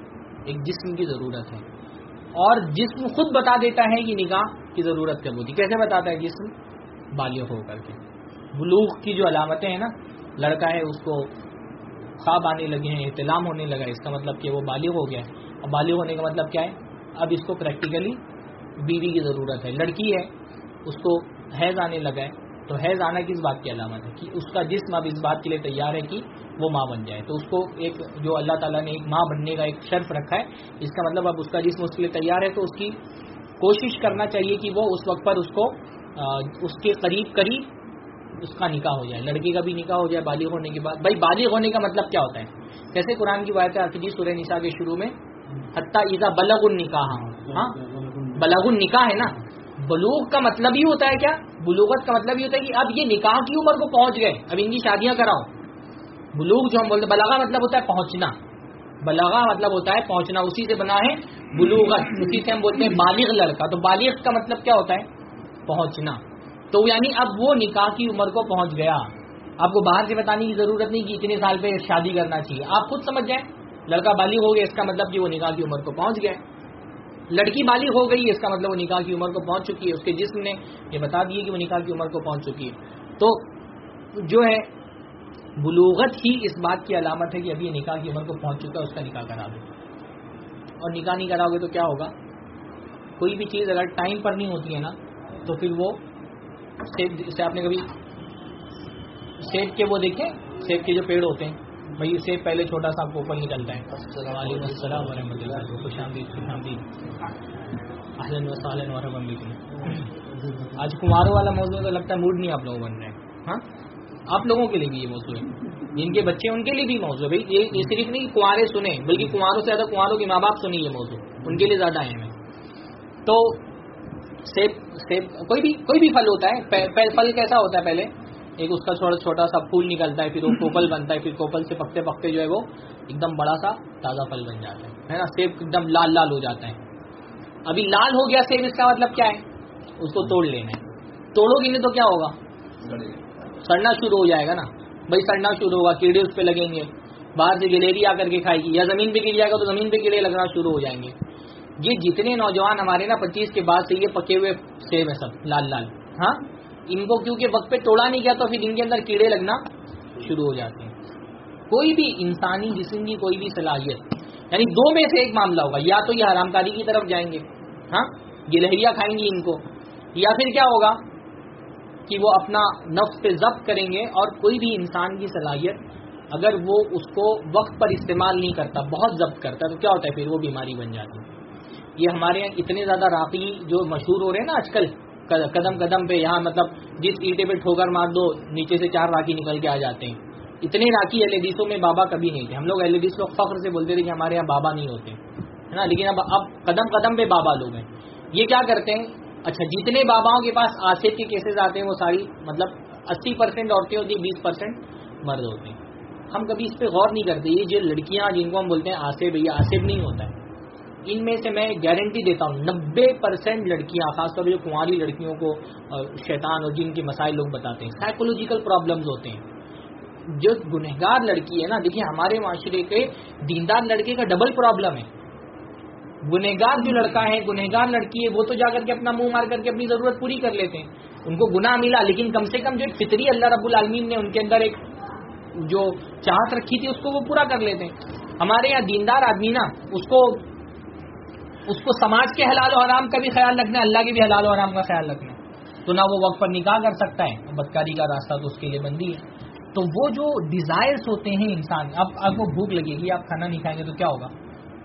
Speaker 1: ایک جسم کی ضرورت ہے۔ اور جسم خود بتا دیتا ہے کہ نکاح کی ضرورت کب ہوتی۔ کیسے بتاتا ہے جسم؟ بالغ ہو کر کے۔ بلوغ کی جو علامتیں ہیں نا لڑکا ہے اس کو خواب آنے لگے ہیں، احتلام ہونے لگا ہے۔ اس کا مطلب کہ وہ بالغ ہو گیا ہے۔ اور بالغ ہونے کا مطلب کیا ہے؟ اب اس کو پریکٹیکلی بیوی کی ضرورت ہے۔ لڑکی ہے، اس کو حیض آنے لگا ہے۔ تو حیض آنا کس بات کی علامت ہے؟ کہ اس کا جسم اب اس بات کے لیے تیار ہے کہ وہ ماں بن جائے۔ تو اس کو ایک جو اللہ تعالیٰ نے ایک ماں بننے کا ایک شرف رکھا ہے، اس کا مطلب اب اس کا جسم اس کے لیے تیار ہے، تو اس کی کوشش کرنا چاہیے کہ وہ اس وقت پر اس کو اس کے قریب قریب اس کا نکاح ہو جائے۔ لڑکی کا بھی نکاح ہو جائے بالغ ہونے کے بعد۔ بھائی بالغ ہونے کا مطلب کیا ہوتا ہے؟ جیسے قرآن کی بات ہے سورہ نساء کے شروع میں، حتیٰ ایزا بلغ النکاح۔ ہاں؟ بلغ النکاح ہے نا؟ بلوغ کا مطلب ہی ہوتا ہے کیا؟ بلوغت کا مطلب یہ ہوتا ہے کہ اب یہ نکاح کی عمر کو پہنچ گئے۔ اب ان کی شادیاں کراؤ۔ بلوغ جو ہم بولتے بلاغا مطلب ہوتا ہے پہنچنا۔ بلاغا مطلب ہوتا ہے پہنچنا، اسی سے بنا ہے بلوغت اسی سے ہم بولتے ہیں بالغ لڑکا۔ تو بالغ کا مطلب کیا ہوتا ہے؟ پہنچنا۔ تو یعنی اب وہ نکاح کی عمر کو پہنچ گیا۔ آپ کو باہر سے بتانے کی ضرورت نہیں کہ اتنے سال پہ شادی کرنا چاہیے۔ آپ خود سمجھ جائیں۔ لڑکا بالغ ہو گیا، اس کا مطلب کہ وہ نکاح کی عمر کو پہنچ گیا۔ لڑکی بالغ ہو گئی، اس کا مطلب وہ نکاح کی عمر کو پہنچ چکی ہے۔ اس کے جسم نے یہ بتا دیے کہ وہ نکاح کی عمر کو پہنچ چکی ہے۔ تو جو ہے، بلوغت ہی اس بات کی علامت ہے کہ ابھی یہ نکاح کی عمر کو پہنچ چکا ہے، اس کا نکاح کرا دو اور نکاح نہیں کراؤ گے تو کیا ہوگا؟ کوئی بھی چیز اگر ٹائم پر نہیں ہوتی ہے نا تو پھر وہ سیب سے آپ نے کبھی سیب کے وہ دیکھیں سیب کے جو پیڑ ہوتے ہیں بھائی سے پہلے چھوٹا سا آپ کو اوپر نکلتا ہے۔ وعلیکم السلام ورحمۃ اللہ خوش آمدید خوش آمدید. اہلن وسلم ورحمۃ آج کماروں والا موضوع تو لگتا ہے موڈ نہیں آپ لوگ بن رہے ہیں ہاں؟ آپ لوگوں کے لیے بھی یہ موضوع ہے۔ جن کے بچے ان کے لیے بھی موضوع ہے۔ بھائی، یہ صرف نہیں، کنوارے سنیں، بلکہ کنواروں سے زیادہ کنواروں کے ماں باپ سنیں یہ موضوع۔ ان کے لیے زیادہ اہم ہے۔ تو سیب سیب کوئی بھی کوئی بھی پھل ہوتا ہے پھل کیسا ہوتا ہے پہلے؟ ایک اس کا چھوٹا چھوٹا سا پھول نکلتا ہے، پھر وہ کوپل بنتا ہے، پھر کوپل سے پکتے پکتے جو ہے وہ ایک دم بڑا سا تازہ پھل بن جاتا ہے۔ نا؟ سیب ایک دم لال لال ہو جاتا ہے۔ ابھی لال ہو گیا سیب، اس کا مطلب کیا ہے؟ اس کو توڑ لینا ہے۔ توڑو گی نہیں تو کیا ہوگا؟ سڑنا شروع ہو جائے گا نا۔ بھائی سڑنا شروع ہوگا، کیڑے اس پہ لگیں گے۔ باہر سے گلیری آ کر کے کھائے گی، یا زمین پہ گر جائے گا تو زمین پہ کیڑے لگنا شروع ہو جائیں گے۔ یہ جتنے نوجوان ہمارے نا پچیس کے بعد سے یہ پکے ہوئے سیب ہے سب، لال لال۔ ہاں؟ ان کو کیونکہ وقت پہ توڑا نہیں گیا تو پھر ان کے اندر کیڑے لگنا شروع ہو جاتے ہیں۔ کوئی بھی انسانی جسم کی کوئی بھی صلاحیت یعنی دو میں سے ایک معاملہ ہوگا، یا تو یہ حرام کاری کی طرف جائیں گے۔ ہاں؟ یہ کھائیں گی ان کو، یا پھر کیا ہوگا؟ کہ وہ اپنا نفس پہ ضبط کریں گے اور کوئی بھی انسان کی صلاحیت اگر وہ اس کو وقت پر استعمال نہیں کرتا، بہت ضبط کرتا، تو کیا ہوتا ہے؟ پھر وہ بیماری بن جاتی ہے۔ یہ ہمارے یہاں اتنے زیادہ راقی جو مشہور ہو رہے ہیں نا آج کل قدم قدم پہ یہاں مطلب جس اینٹے پہ ٹھوکر مار دو، نیچے سے چار راکی نکل کے آ جاتے ہیں۔ اتنے راکی ایل ایڈیسوں میں بابا کبھی نہیں تھے۔ ہم لوگ ایل ایڈیس لوگ فخر سے بولتے تھے کہ ہمارے یہاں بابا نہیں ہوتے، ہے نا؟ لیکن اب اب قدم قدم پہ بابا لوگ ہیں۔ یہ کیا کرتے ہیں؟ اچھا جتنے باباؤں کے پاس آصف کے کیسز آتے ہیں، وہ ساری مطلب اسی پرسینٹ عورتیں ہوتی ہیں، بیس پرسینٹ مرد ہوتے ہیں۔ ہم کبھی اس پہ غور نہیں کرتے، یہ جو لڑکیاں جن کو ہم بولتے ہیں آصف، یہ آصف نہیں ہوتا ہے۔ ان میں سے میں گارنٹی دیتا ہوں، نبے پرسینٹ لڑکیاں، خاص طور پہ جو کنواری لڑکیوں کو شیطان اور جن کے مسائل لوگ بتاتے ہیں سائیکولوجیکل پرابلمز ہوتے ہیں۔ جو گنہگار لڑکی ہے نا، دیکھیے ہمارے معاشرے کے دیندار لڑکے کا ڈبل پرابلم ہے۔ گنہگار جو لڑکا ہے گنہگار لڑکی ہے وہ تو جا کر کے اپنا منہ مار کر کے اپنی ضرورت پوری کر لیتے ہیں۔ ان کو گناہ ملا، لیکن کم سے کم جو فطری اللہ رب العالمین نے ان کے اندر ایک جو چاہت رکھی تھی، اس کو وہ پورا کر لیتے ہیں۔ ہمارے یہاں دیندار آدمی نا، اس کو اس کو سماج کے حلال و حرام کا بھی خیال رکھنا ہے، اللہ کے بھی حلال و حرام کا خیال رکھنا ہے۔ تو نہ وہ وقت پر نکاح کر سکتا ہے بدکاری کا راستہ تو اس کے لیے بندی ہے۔ تو وہ جو ڈیزائرس ہوتے ہیں انسان، اب آپ کو بھوک لگے گی، آپ کھانا نہیں کھائیں گے تو کیا ہوگا؟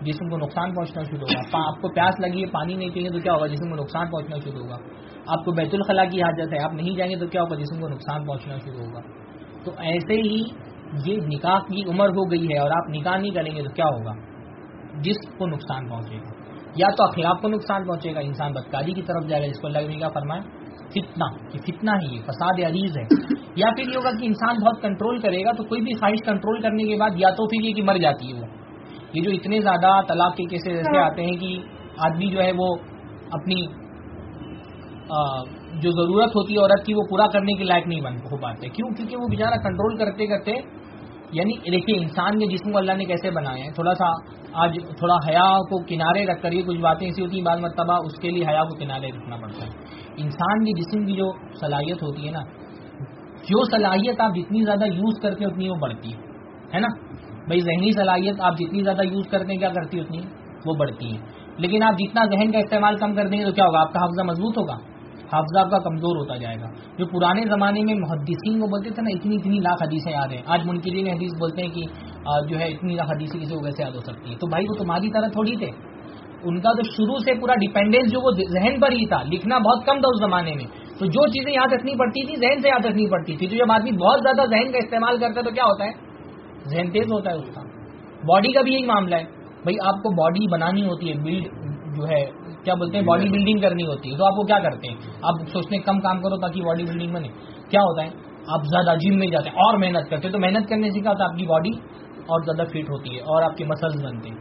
Speaker 1: جسم کو نقصان پہنچنا شروع ہوگا۔ آپ کو پیاس لگی ہے، پانی نہیں پیئیں گے تو کیا ہوگا؟ جسم کو نقصان پہنچنا شروع ہوگا۔ آپ کو بیت الخلاء کی حاجت ہے، آپ نہیں جائیں گے تو کیا ہوگا؟ جسم کو نقصان پہنچنا شروع ہوگا۔ تو ایسے ہی یہ نکاح کی عمر ہو گئی ہے اور آپ نکاح نہیں کریں گے تو کیا ہوگا؟ جسم کو نقصان پہنچے گا۔ یا تو اخلاق کو نقصان پہنچے گا، انسان بدکاری کی طرف جائے گا، جس کو اللہ نے کیا فرمائے۔ فتنا کہ فتنا ہی یہ فساد عریض ہے۔ یا پھر یہ ہوگا کہ انسان بہت کنٹرول کرے گا تو کوئی بھی خواہش کنٹرول کرنے کے بعد یا تو پھر یہ کہ مر جاتی ہے وہ۔ یہ جو اتنے زیادہ طلاق کے کیسے ایسے آتے ہیں کہ آدمی جو ہے وہ اپنی جو ضرورت ہوتی ہے عورت کی وہ پورا کرنے کے لائق نہیں بن ہو پاتے۔ کیوں؟ کیونکہ وہ بیچارہ کنٹرول کرتے کرتے یعنی دیکھیے انسان کے جسم کو اللہ نے کیسے بنایا ہے؟ تھوڑا سا آج تھوڑا حیا کو کنارے رکھ کر یہ کچھ باتیں ایسی ہوتی ہیں بعض مرتبہ اس کے لیے حیا کو کنارے رکھنا پڑتا ہے۔ انسان کی جسم کی جو صلاحیت ہوتی ہے نا جو صلاحیت آپ جتنی زیادہ یوز کرتے اتنی وہ بڑھتی ہے نا؟ بھائی ذہنی صلاحیت آپ جتنی زیادہ یوز کرتے ہیں کیا کرتی اتنی وہ بڑھتی ہے لیکن آپ جتنا ذہن کا استعمال کم کر دیں گے تو کیا ہوگا؟ آپ کا حافظہ مضبوط ہوگا۔ حافظہ آپ کا کمزور ہوتا جائے گا۔ جو پرانے زمانے میں محدثین کو بولتے تھے نا، اتنی اتنی لاکھ حدیثیں یاد ہیں۔ آج منکرین حدیث بولتے ہیں کہ جو ہے اتنی لاکھ حدیثیں کسی کو ویسے یاد ہو سکتی ہے تو بھائی وہ تمہاری طرح تھوڑی تھے۔ ان کا تو شروع سے پورا ڈیپینڈینس جو وہ ذہن پر ہی تھا۔ لکھنا بہت کم تھا اس زمانے میں۔ تو جو چیزیں یاد رکھنی پڑتی تھی ذہن سے یاد رکھنی پڑتی تھی۔ تو جب آدمی بہت زیادہ ذہن کا استعمال کرتا ہے تو کیا ہوتا ہے؟ ذہن تیز ہوتا ہے اس کا۔ باڈی کا بھی یہی معاملہ ہے۔ بھائی آپ کو باڈی بنانی ہوتی ہے بلڈ جو ہے کیا بولتے ہیں؟ باڈی بلڈنگ کرنی ہوتی ہے۔ تو آپ کو کیا کرتے ہیں؟ آپ سوچتے ہیں کم کام کرو تاکہ باڈی بلڈنگ بنے۔ کیا ہوتا ہے؟ آپ زیادہ جم میں جاتے ہیں اور محنت کرتے ہیں۔ تو محنت کرنے سے کیا ہوتا ہے؟ آپ کی باڈی اور زیادہ فٹ ہوتی ہے اور آپ کے مسلس بنتے ہیں۔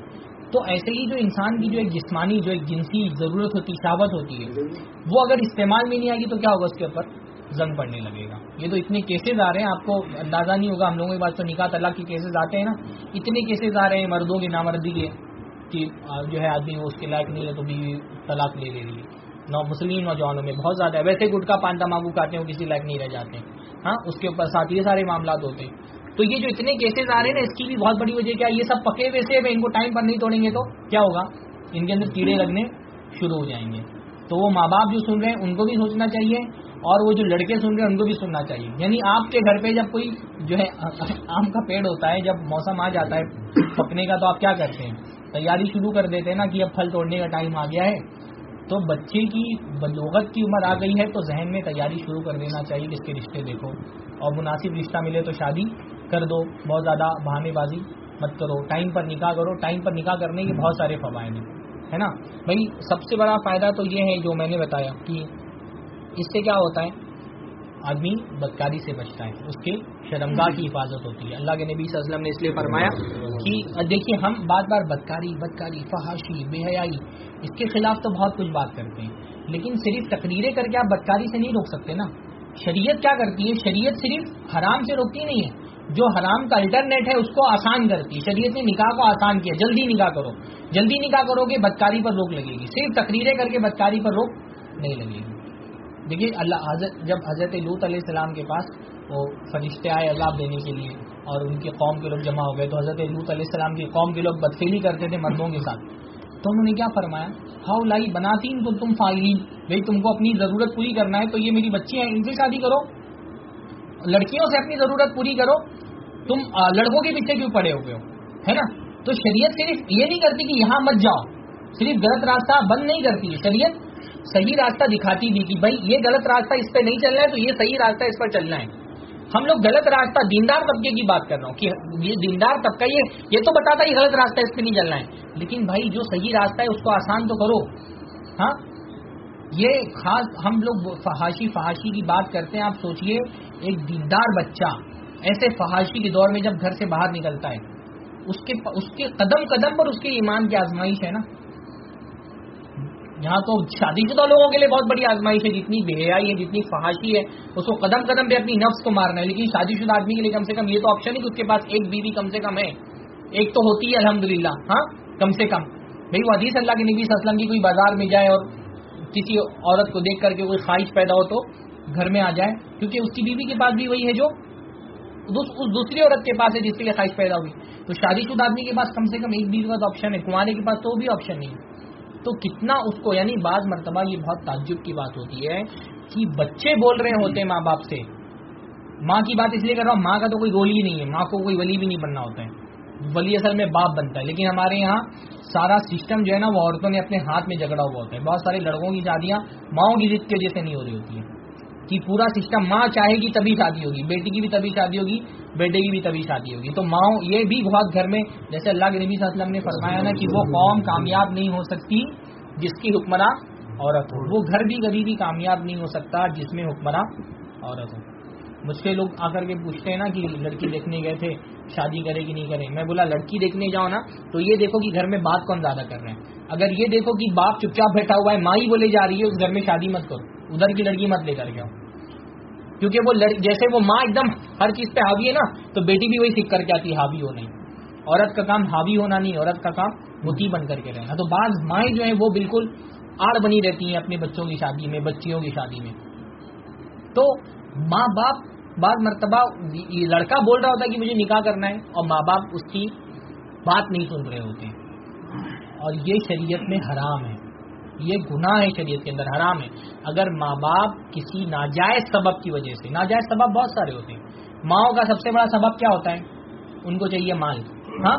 Speaker 1: تو ایسے ہی جو انسان کی جو ایک جسمانی جو ایک جنسی ضرورت ہوتی ہے شہابت ہوتی ہے وہ اگر استعمال میں نہیں آئے گی تو کیا ہوگا اس کے اوپر؟ زنگ پڑنے لگے گا۔ یہ تو اتنے کیسز آ رہے ہیں، آپ کو اندازہ نہیں ہوگا، ہم لوگوں کے پاس تو نکاح طلاق کے کیسز آتے ہیں نا۔ اتنے کیسز آ رہے ہیں مردوں کی نامردی کے کہ جو ہے آدمی وہ اس کے لائق نہیں ہے تو بھی طلاق لے لے رہی ہے نو مسلم نوجوانوں میں بہت زیادہ ہے۔ ویسے گٹکا پان تماکو کھاتے ہیں، وہ کسی لائق نہیں رہ جاتے۔ ہاں اس کے اوپر ساتھ یہ سارے معاملات ہوتے ہیں۔ تو یہ جو اتنے کیسز آ رہے ہیں نا، اس کی بھی بہت بڑی وجہ کیا یہ سب پکے ہوئے سے ان کو ٹائم پر نہیں توڑیں گے تو کیا ہوگا؟ ان کے اندر کیڑے لگنے شروع ہو جائیں گے۔ تو وہ ماں باپ جو سن رہے ہیں، ان کو بھی سوچنا چاہیے اور وہ جو لڑکے سن رہے ہیں، ان کو بھی سننا چاہیے۔ یعنی آپ کے گھر پہ جب کوئی جو ہے، آم کا پیڑ ہوتا ہے، جب موسم آ جاتا ہے پکنے کا، تو آپ کیا کرتے ہیں؟ تیاری شروع کر دیتے ہیں نا کہ اب پھل توڑنے کا ٹائم آ گیا ہے۔ تو بچے کی بلوغت کی عمر آ گئی ہے، تو ذہن میں تیاری شروع کر دینا چاہیے کہ اس کے رشتے دیکھو۔ اور مناسب رشتہ ملے تو شادی کر دو۔ بہت زیادہ بہانے بازی مت کرو۔ ٹائم پر نکاح کرو۔ ٹائم پر نکاح کرنے کے بہت سارے فوائد ہیں، ہے نا؟ بھائی، سب سے بڑا فائدہ تو یہ ہے جو میں نے بتایا کہ اس سے کیا ہوتا ہے؟ آدمی بدکاری سے بچتا ہے، اس کے شرمگاہ کی حفاظت ہوتی ہے۔ اللہ کے نبی صلی اللہ علیہ وسلم نے اس لیے فرمایا کہ دیکھیے، ہم بار بار بدکاری بدکاری، فحاشی، بے حیائی، اس کے خلاف تو بہت کچھ بات کرتے ہیں، لیکن صرف تقریریں کر کے آپ بدکاری سے نہیں روک سکتے نا۔ شریعت کیا کرتی ہے؟ شریعت صرف حرام سے روکتی نہیں ہے۔ جو حرام کا الٹرنیٹ ہے، اس کو آسان کرتی ہے۔ شریعت نے نکاح کو آسان کیا، جلدی نکاح کرو۔ جلدی نکاح کرو گے، بدکاری پر روک لگے گی۔ صرف تقریریں کر کے بدکاری پر روک نہیں لگے گی۔ دیکھیے، اللہ حضرت جب حضرت لوت علیہ السلام کے پاس وہ فرشتے آئے عذاب دینے کے لیے اور ان کے قوم کے لوگ جمع ہو گئے، تو حضرت لوت علیہ السلام کی قوم کے لوگ بدفیلی کرتے تھے مردوں کے ساتھ۔ تو انہوں نے کیا فرمایا؟ ہاؤ لائی بناتی تو تم فائلین؟ بھائی، تم کو اپنی ضرورت پوری کرنا ہے تو یہ میری بچی ہیں، ان سے شادی کرو۔ لڑکیوں سے اپنی ضرورت پوری کرو۔ تم لڑکوں کے پیچھے کیوں پڑے ہوئے ہو؟ ہے نا؟ تو شریعت صرف یہ نہیں کرتی کہ یہاں مت جاؤ۔ صرف غلط راستہ بند نہیں کرتی ہے شریعت۔ صحیح راستہ دکھاتی بھی کہ بھائی یہ غلط راستہ اس پہ نہیں چلنا ہے تو یہ صحیح راستہ اس پر چلنا ہے۔ ہم لوگ غلط راستہ دیندار طبقے کی بات کر رہا ہوں کہ یہ دیندار طبقہ یہ یہ تو بتاتا یہ غلط راستہ اس پہ نہیں چلنا ہے۔ لیکن بھائی جو صحیح راستہ ہے اس کو آسان تو کرو۔ ہاں؟ یہ خاص ہم لوگ فحاشی فحاشی کی بات کرتے ہیں۔ آپ سوچئے ایک دیندار بچہ ایسے فحاشی کے دور میں جب گھر سے باہر نکلتا ہے، اس کے اس کے قدم قدم پر اس کے ایمان کی آزمائش ہے نا۔ یہاں تو شادی شدہ لوگوں کے لیے بہت بڑی آزمائش ہے، جتنی بے حیائی ہے، جتنی فحاشی ہے، اس کو قدم قدم پہ اپنی نفس کو مارنا ہے۔ لیکن شادی شدہ آدمی کے لیے کم سے کم یہ تو آپشن ہے کہ اس کے پاس ایک بیوی کم سے کم ہے۔ ایک تو ہوتی ہے الحمد ہاں؟ کم سے کم۔ بھائی، وہ حدیث اللہ کے نبی اسلم کی کوئی بازار میں جائے اور کسی عورت کو دیکھ کر کے کوئی خواہش پیدا ہو تو گھر میں آ جائے۔ کیونکہ اس کی بیوی کے پاس بھی وہی ہے جو اس دوسری عورت کے پاس ہے جس کے لیے خواہش پیدا ہوئی۔ تو شادی شدہ آدمی کے پاس کم سے کم ایک بیوی کا تو آپشن ہے کنوارے کے پاس تو بھی آپشن نہیں ہے۔ تو کتنا اس کو یعنی بعض مرتبہ یہ بہت تعجب کی بات ہوتی ہے کہ بچے بول رہے ہوتے ہیں ماں باپ سے۔ ماں کی بات اس لیے کر رہا ہوں، ماں کا تو کوئی رول ہی نہیں ہے، ماں کو کوئی ولی بھی نہیں بننا ہوتا ہے۔ ولی اصل میں باپ بنتا ہے، لیکن ہمارے یہاں سارا سسٹم جو ہے نا، وہ عورتوں نے اپنے ہاتھ میں جھگڑا ہوا ہوتا ہے۔ بہت سارے لڑکوں کی شادیاں ماؤں کی ضد کی وجہ سے نہیں ہو رہی ہوتی ہیں۔ کہ پورا سسٹم ماں چاہے گی تبھی شادی ہوگی، بیٹی کی بھی تبھی شادی ہوگی، بیٹے کی بھی تبھی شادی ہوگی۔ تو ماں یہ بھی بہت گھر میں، جیسے اللہ کے نبی صلی اللہ علیہ وسلم نے فرمایا نا کہ وہ قوم کامیاب نہیں ہو سکتی جس کی حکمراں عورت ہو۔ وہ گھر بھی کبھی بھی کامیاب نہیں ہو سکتا جس میں حکمراں عورت ہو۔ مجھ سے لوگ آ کر کے پوچھتے ہیں نا کہ لڑکی دیکھنے گئے تھے، شادی کرے گی نہیں کرے؟ میں بولا لڑکی دیکھنے جاؤ نا تو یہ دیکھو کہ گھر میں بات کون زیادہ کر رہے ہیں اگر یہ دیکھو کہ باپ چپ چاپ بیٹھا ہوا ہے، ماں ہی بولے جا رہی ہے، اس گھر میں شادی مت کرو۔ ادھر کی لڑکی مت لے کر کے کیونکہ وہ جیسے وہ ماں ایک دم ہر چیز پہ حاوی ہے نا، تو بیٹی بھی وہی سیکھ کر کے آتی ہے، حاوی ہو نہیں عورت کا کام حاوی ہونا نہیں، عورت کا کام متی بن کر کے رہنا۔ تو بعض مائیں جو ہیں وہ بالکل آڑ بنی رہتی ہیں اپنے بچوں کی شادی میں، بچیوں کی شادی میں۔ تو ماں باپ بعض مرتبہ لڑکا بول رہا ہوتا ہے کہ مجھے نکاح کرنا ہے، اور ماں باپ اس کی بات نہیں سن رہے ہوتے۔ اور یہ شریعت میں حرام ہے۔ یہ گناہ ہے شریعت کے اندر، حرام ہے۔ اگر ماں باپ کسی ناجائز سبب کی وجہ سے، ناجائز سبب بہت سارے ہوتے ہیں۔ ماؤں کا سب سے بڑا سبب کیا ہوتا ہے؟ ان کو چاہیے مال۔ ہاں؟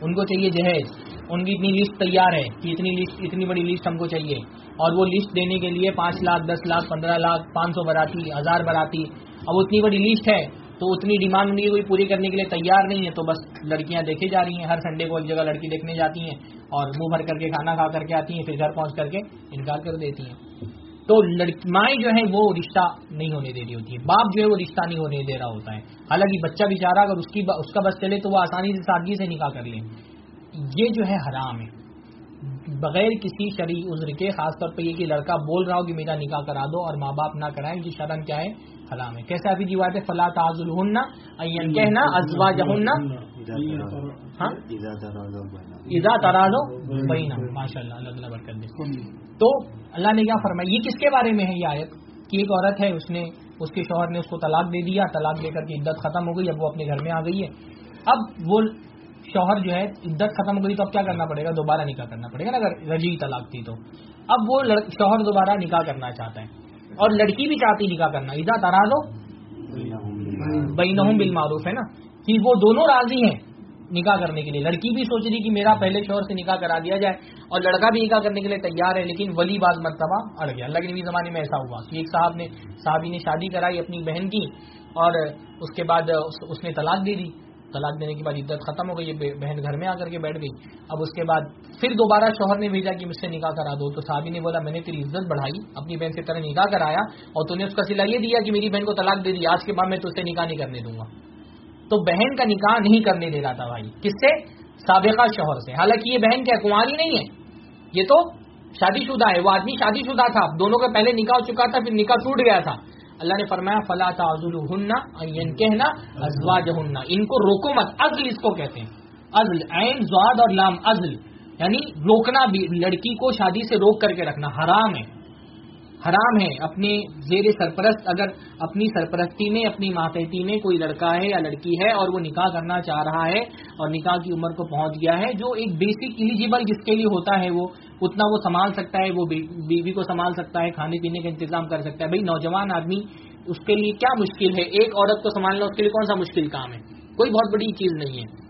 Speaker 1: ان کو چاہیے جہیز۔ ان کی اتنی لسٹ تیار ہے کہ اتنی لسٹ اتنی بڑی لسٹ ہم کو چاہیے۔ اور وہ لسٹ دینے کے لیے پانچ لاکھ، دس لاکھ، پندرہ لاکھ، پانچ سو براتی، ہزار براتی، اب اتنی بڑی لسٹ ہے۔ تو اتنی ڈیمانڈ ان کی کوئی پوری کرنے کے لیے، تیار نہیں ہے تو بس لڑکیاں دیکھے جا رہی ہیں۔ ہر سنڈے کو ایک جگہ لڑکی دیکھنے جاتی ہیں اور منہ بھر کر کے کھانا کھا کر کے آتی ہیں، پھر گھر پہنچ کر کے انکار کر دیتی ہیں۔ تو مائیں جو ہے وہ رشتہ نہیں ہونے دے رہی ہوتی ہے باپ جو ہے وہ رشتہ نہیں ہونے دے رہا ہوتا ہے۔ حالانکہ بچہ بیچارہ اگر اس کی اس کا بس چلے تو وہ آسانی سے سادگی سے نکاح کر لیں یہ جو ہے حرام ہے۔ بغیر کسی شرعی عذر کے، خاص طور پہ یہ کہ لڑکا بول رہا ہو کہ میرا نکاح کرا دو اور ماں باپ نہ کرائیں، یہ شرم کیا ہے؟ حرام ہے کیسے ابھی جی بات ہے؟ فلاں تاز النا کہنا ازوا جہننا ہاں؟ ادا ترازو بہینا ماشاء اللہ اللہ اللہ برکت دے۔ تو اللہ نے کیا فرمایا؟ یہ کس کے بارے میں ہے یہ آیت؟ کہ ایک عورت ہے، اس نے، اس کے شوہر نے اس کو طلاق دے دیا، طلاق دے کر کے عدت ختم ہو گئی، اب وہ اپنے گھر میں آ گئی ہے۔ اب وہ شوہر جو ہے، عدت ختم ہو گئی تو اب کیا کرنا پڑے گا؟ دوبارہ نکاح کرنا پڑے گا نا، اگر رجی طلاق تھی تو۔ اب وہ شوہر دوبارہ نکاح کرنا چاہتا ہے۔ اور لڑکی بھی چاہتی نکاح کرنا ادا ترازو بینہم بالمعروف، ہے نا؟ کہ وہ دونوں راضی ہیں نکاح کرنے کے لیے۔ لڑکی بھی سوچ رہی کہ میرا پہلے شوہر سے نکاح کرا دیا جائے اور لڑکا بھی نکاح کرنے کے لیے تیار ہے، لیکن ولی بعض مرتبہ اڑ گیا۔ اللہ کے نبی زمانے میں ایسا ہوا کہ ایک صاحب نے، صحابی نے شادی کرائی اپنی بہن کی اور اس کے بعد اس نے طلاق دے دی۔ طلاق دینے کے بعد عدت ختم ہو گئی بہن گھر میں آ کر کے بیٹھ گئی۔ اب اس کے بعد پھر دوبارہ شوہر نے بھیجا کہ مجھ سے نکاح کرا دو۔ تو صحابی نے بولا، میں نے تیری عزت بڑھائی، اپنی بہن سے طرح نکاح کرایا اور تو نے اس کا سلا یہ دیا کہ میری بہن کو طلاق دے دی، آج کے بعد میں تو اسے نکاح نہیں کرنے دوں گا۔ تو بہن کا نکاح نہیں کرنے دے رہا تھا بھائی۔ کس سے؟ سابقہ شوہر سے۔ حالانکہ یہ بہن کیا کنواری نہیں ہے۔ یہ تو شادی شدہ ہے۔ وہ آدمی شادی شدہ تھا۔ دونوں کا پہلے نکاح ہو چکا تھا، پھر نکاح ٹوٹ گیا تھا۔ اللہ نے فرمایا، فلا تعزل ہننا کہنا ازواج ہننا ان کو روکو مت ازل اس کو کہتے ہیں۔ ازل عین، زواد اور لام ازل یعنی روکنا بھی، لڑکی کو شادی سے روک کر کے رکھنا حرام ہے۔ حرام ہے۔ اپنے زیر سرپرست، اگر اپنی سرپرستی میں، اپنی ماتحتی میں کوئی لڑکا ہے یا لڑکی ہے اور وہ نکاح کرنا چاہ رہا ہے اور نکاح کی عمر کو پہنچ گیا ہے، جو ایک بیسک ایلیجیبل جس کے لیے ہوتا ہے وہ اتنا وہ سنبھال سکتا ہے، وہ بیوی کو سنبھال سکتا ہے، کھانے پینے کا انتظام کر سکتا ہے۔ بھائی، نوجوان آدمی، اس کے لیے کیا مشکل ہے؟ ایک عورت کو سنبھالنا، اس کے لیے کون سا مشکل کام ہے؟ کوئی بہت بڑی چیز نہیں ہے۔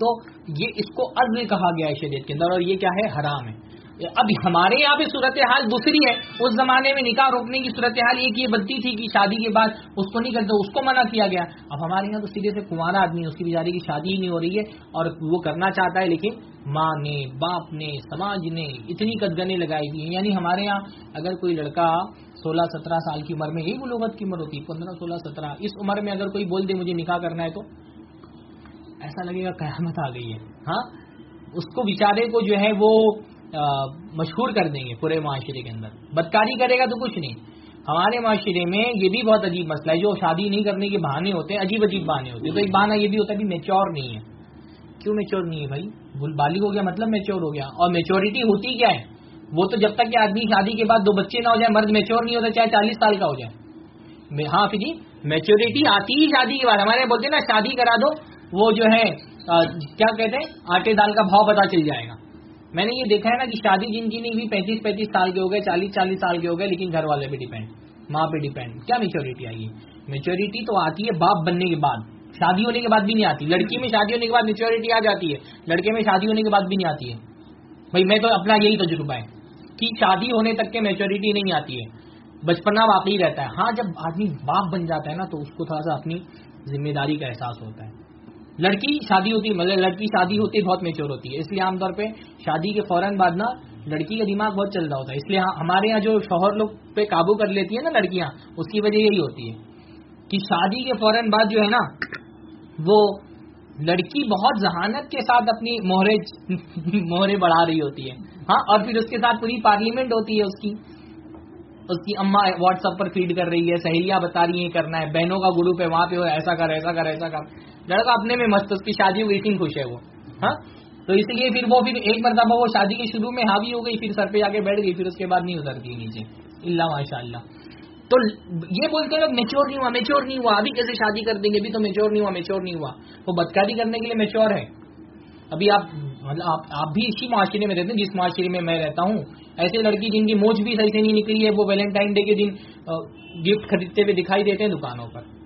Speaker 1: تو یہ اس کو عزل کہا گیا ہے شریعت کے اندر اور یہ کیا ہے؟ حرام ہے۔ اب ہمارے یہاں پہ صورتحال دوسری ہے۔ اس زمانے میں نکاح روکنے کی صورتحال یہ کہ یہ بنتی تھی کہ شادی کے بعد اس کو نہیں کرتے اس کو منع کیا گیا۔ اب ہمارے یہاں تو سیدھے سے کمارا آدمی اس کی بیچاری کی شادی ہی نہیں ہو رہی ہے اور وہ کرنا چاہتا ہے، لیکن ماں نے، باپ نے، سماج نے اتنی قدگنے لگائی دی ہیں یعنی ہمارے یہاں اگر کوئی لڑکا سولہ سترہ سال کی عمر میں، یہی بلوغت کی عمر ہوتی ہے، پندرہ سولہ سترہ۔ اس عمر میں اگر کوئی بول دے مجھے نکاح کرنا ہے تو؟ ایسا لگے گا قیامت آ گئی ہے۔ ہاں؟ اس کو بیچارے کو جو ہے وہ مشہور کر دیں گے پورے معاشرے کے اندر۔ بدکاری کرے گا تو کچھ نہیں۔ ہمارے معاشرے میں یہ بھی بہت عجیب مسئلہ ہے۔ جو شادی نہیں کرنے کے بہانے ہوتے ہیں، عجیب عجیب بہانے ہوتے ہیں۔ تو ایک بہانہ یہ بھی ہوتا ہے کہ میچور نہیں ہے۔ کیوں میچور نہیں ہے بھائی؟ بل بالغ ہو گیا مطلب میچور ہو گیا۔ اور میچورٹی ہوتی کیا ہے؟ وہ تو جب تک کہ آدمی شادی کے بعد دو بچے نہ ہو جائے مرد میچور نہیں ہوتا، چاہے چالیس سال کا ہو جائے۔ ہاں پھر جی میچورٹی آتی ہی شادی کے بعد۔ ہمارے بولتے ہیں نا، شادی کرا دو، وہ جو ہے کیا کہتے ہیں؟ آٹے دال کا بھاؤ پتا چل جائے گا۔ میں نے یہ دیکھا ہے نا کہ شادی جن کی نہیں ہوئی، پینتیس پینتیس سال کے ہو گئے، چالیس چالیس سال کے ہو گئے، لیکن گھر والے پہ ڈیپینڈ ماں پہ ڈیپینڈ کیا میچورٹی آئی؟ میچورٹی تو آتی ہے باپ بننے کے بعد۔ شادی ہونے کے بعد بھی نہیں آتی۔ لڑکی میں شادی ہونے کے بعد میچورٹی آ جاتی ہے۔ لڑکے میں شادی ہونے کے بعد بھی نہیں آتی ہے۔ بھائی، میں تو اپنا یہی تجربہ ہے کہ شادی ہونے تک کے میچورٹی نہیں آتی ہے۔ بچپنا واقعی رہتا ہے۔ ہاں جب آدمی باپ بن جاتا ہے نا، تو اس کو تھوڑا سا اپنی ذمہ داری کا احساس ہوتا ہے۔ لڑکی شادی ہوتی ہے مطلب لڑکی شادی ہوتی ہے، بہت میچور ہوتی ہے۔ اس لیے عام طور پہ شادی کے فوراً بعد نا لڑکی کا دماغ بہت چل رہا ہوتا ہے۔ اس لیے ہاں، ہمارے یہاں جو شوہر لوگ پہ قابو کر لیتی ہے نا لڑکیاں، اس کی وجہ یہی ہوتی ہے کہ شادی کے فوراً بعد جو ہے نا وہ لڑکی بہت ذہانت کے ساتھ اپنی مہرے <laughs> مہرے بڑھا رہی ہوتی ہے۔ ہاں اور پھر اس کے ساتھ پوری پارلیمنٹ ہوتی ہے اس کی۔ اس کی اما واٹس ایپ پر فیڈ کر رہی ہے، سہیلیاں بتا رہی ہیں کرنا ہے، بہنوں کا گروپ ہے، وہاں پہ ایسا کر ایسا کر ایسا کر۔ لڑکا اپنے میں مست، اس کی شادی ہوئی تھی خوش ہے وہ۔ ہاں؟ تو اس لیے پھر وہ پھر ایک مرتبہ وہ شادی کے شروع میں حاوی ہو گئی، پھر سر پہ جا کے بیٹھ گئی، پھر اس کے بعد نہیں اترتی نیچے۔ اللہ ماشاء اللہ تو یہ بولتے ہیں میچور نہیں ہوا میچور نہیں ہوا۔ ابھی کیسے شادی کر دیں گے؟ ابھی تو میچور نہیں ہوا میچور نہیں ہوا۔ وہ بدکاری کرنے کے لیے میچور ہے ابھی آپ مطلب آپ بھی اسی معاشرے میں رہتے ہیں، جس معاشرے میں میں رہتا ہوں۔ ایسے لڑکی جن کی موج بھی صحیح سے نہیں نکلی ہے، وہ ویلنٹائن ڈے کے دن گفٹ خریدتے ہوئے دکھائی دیتے ہیں دکانوں پر۔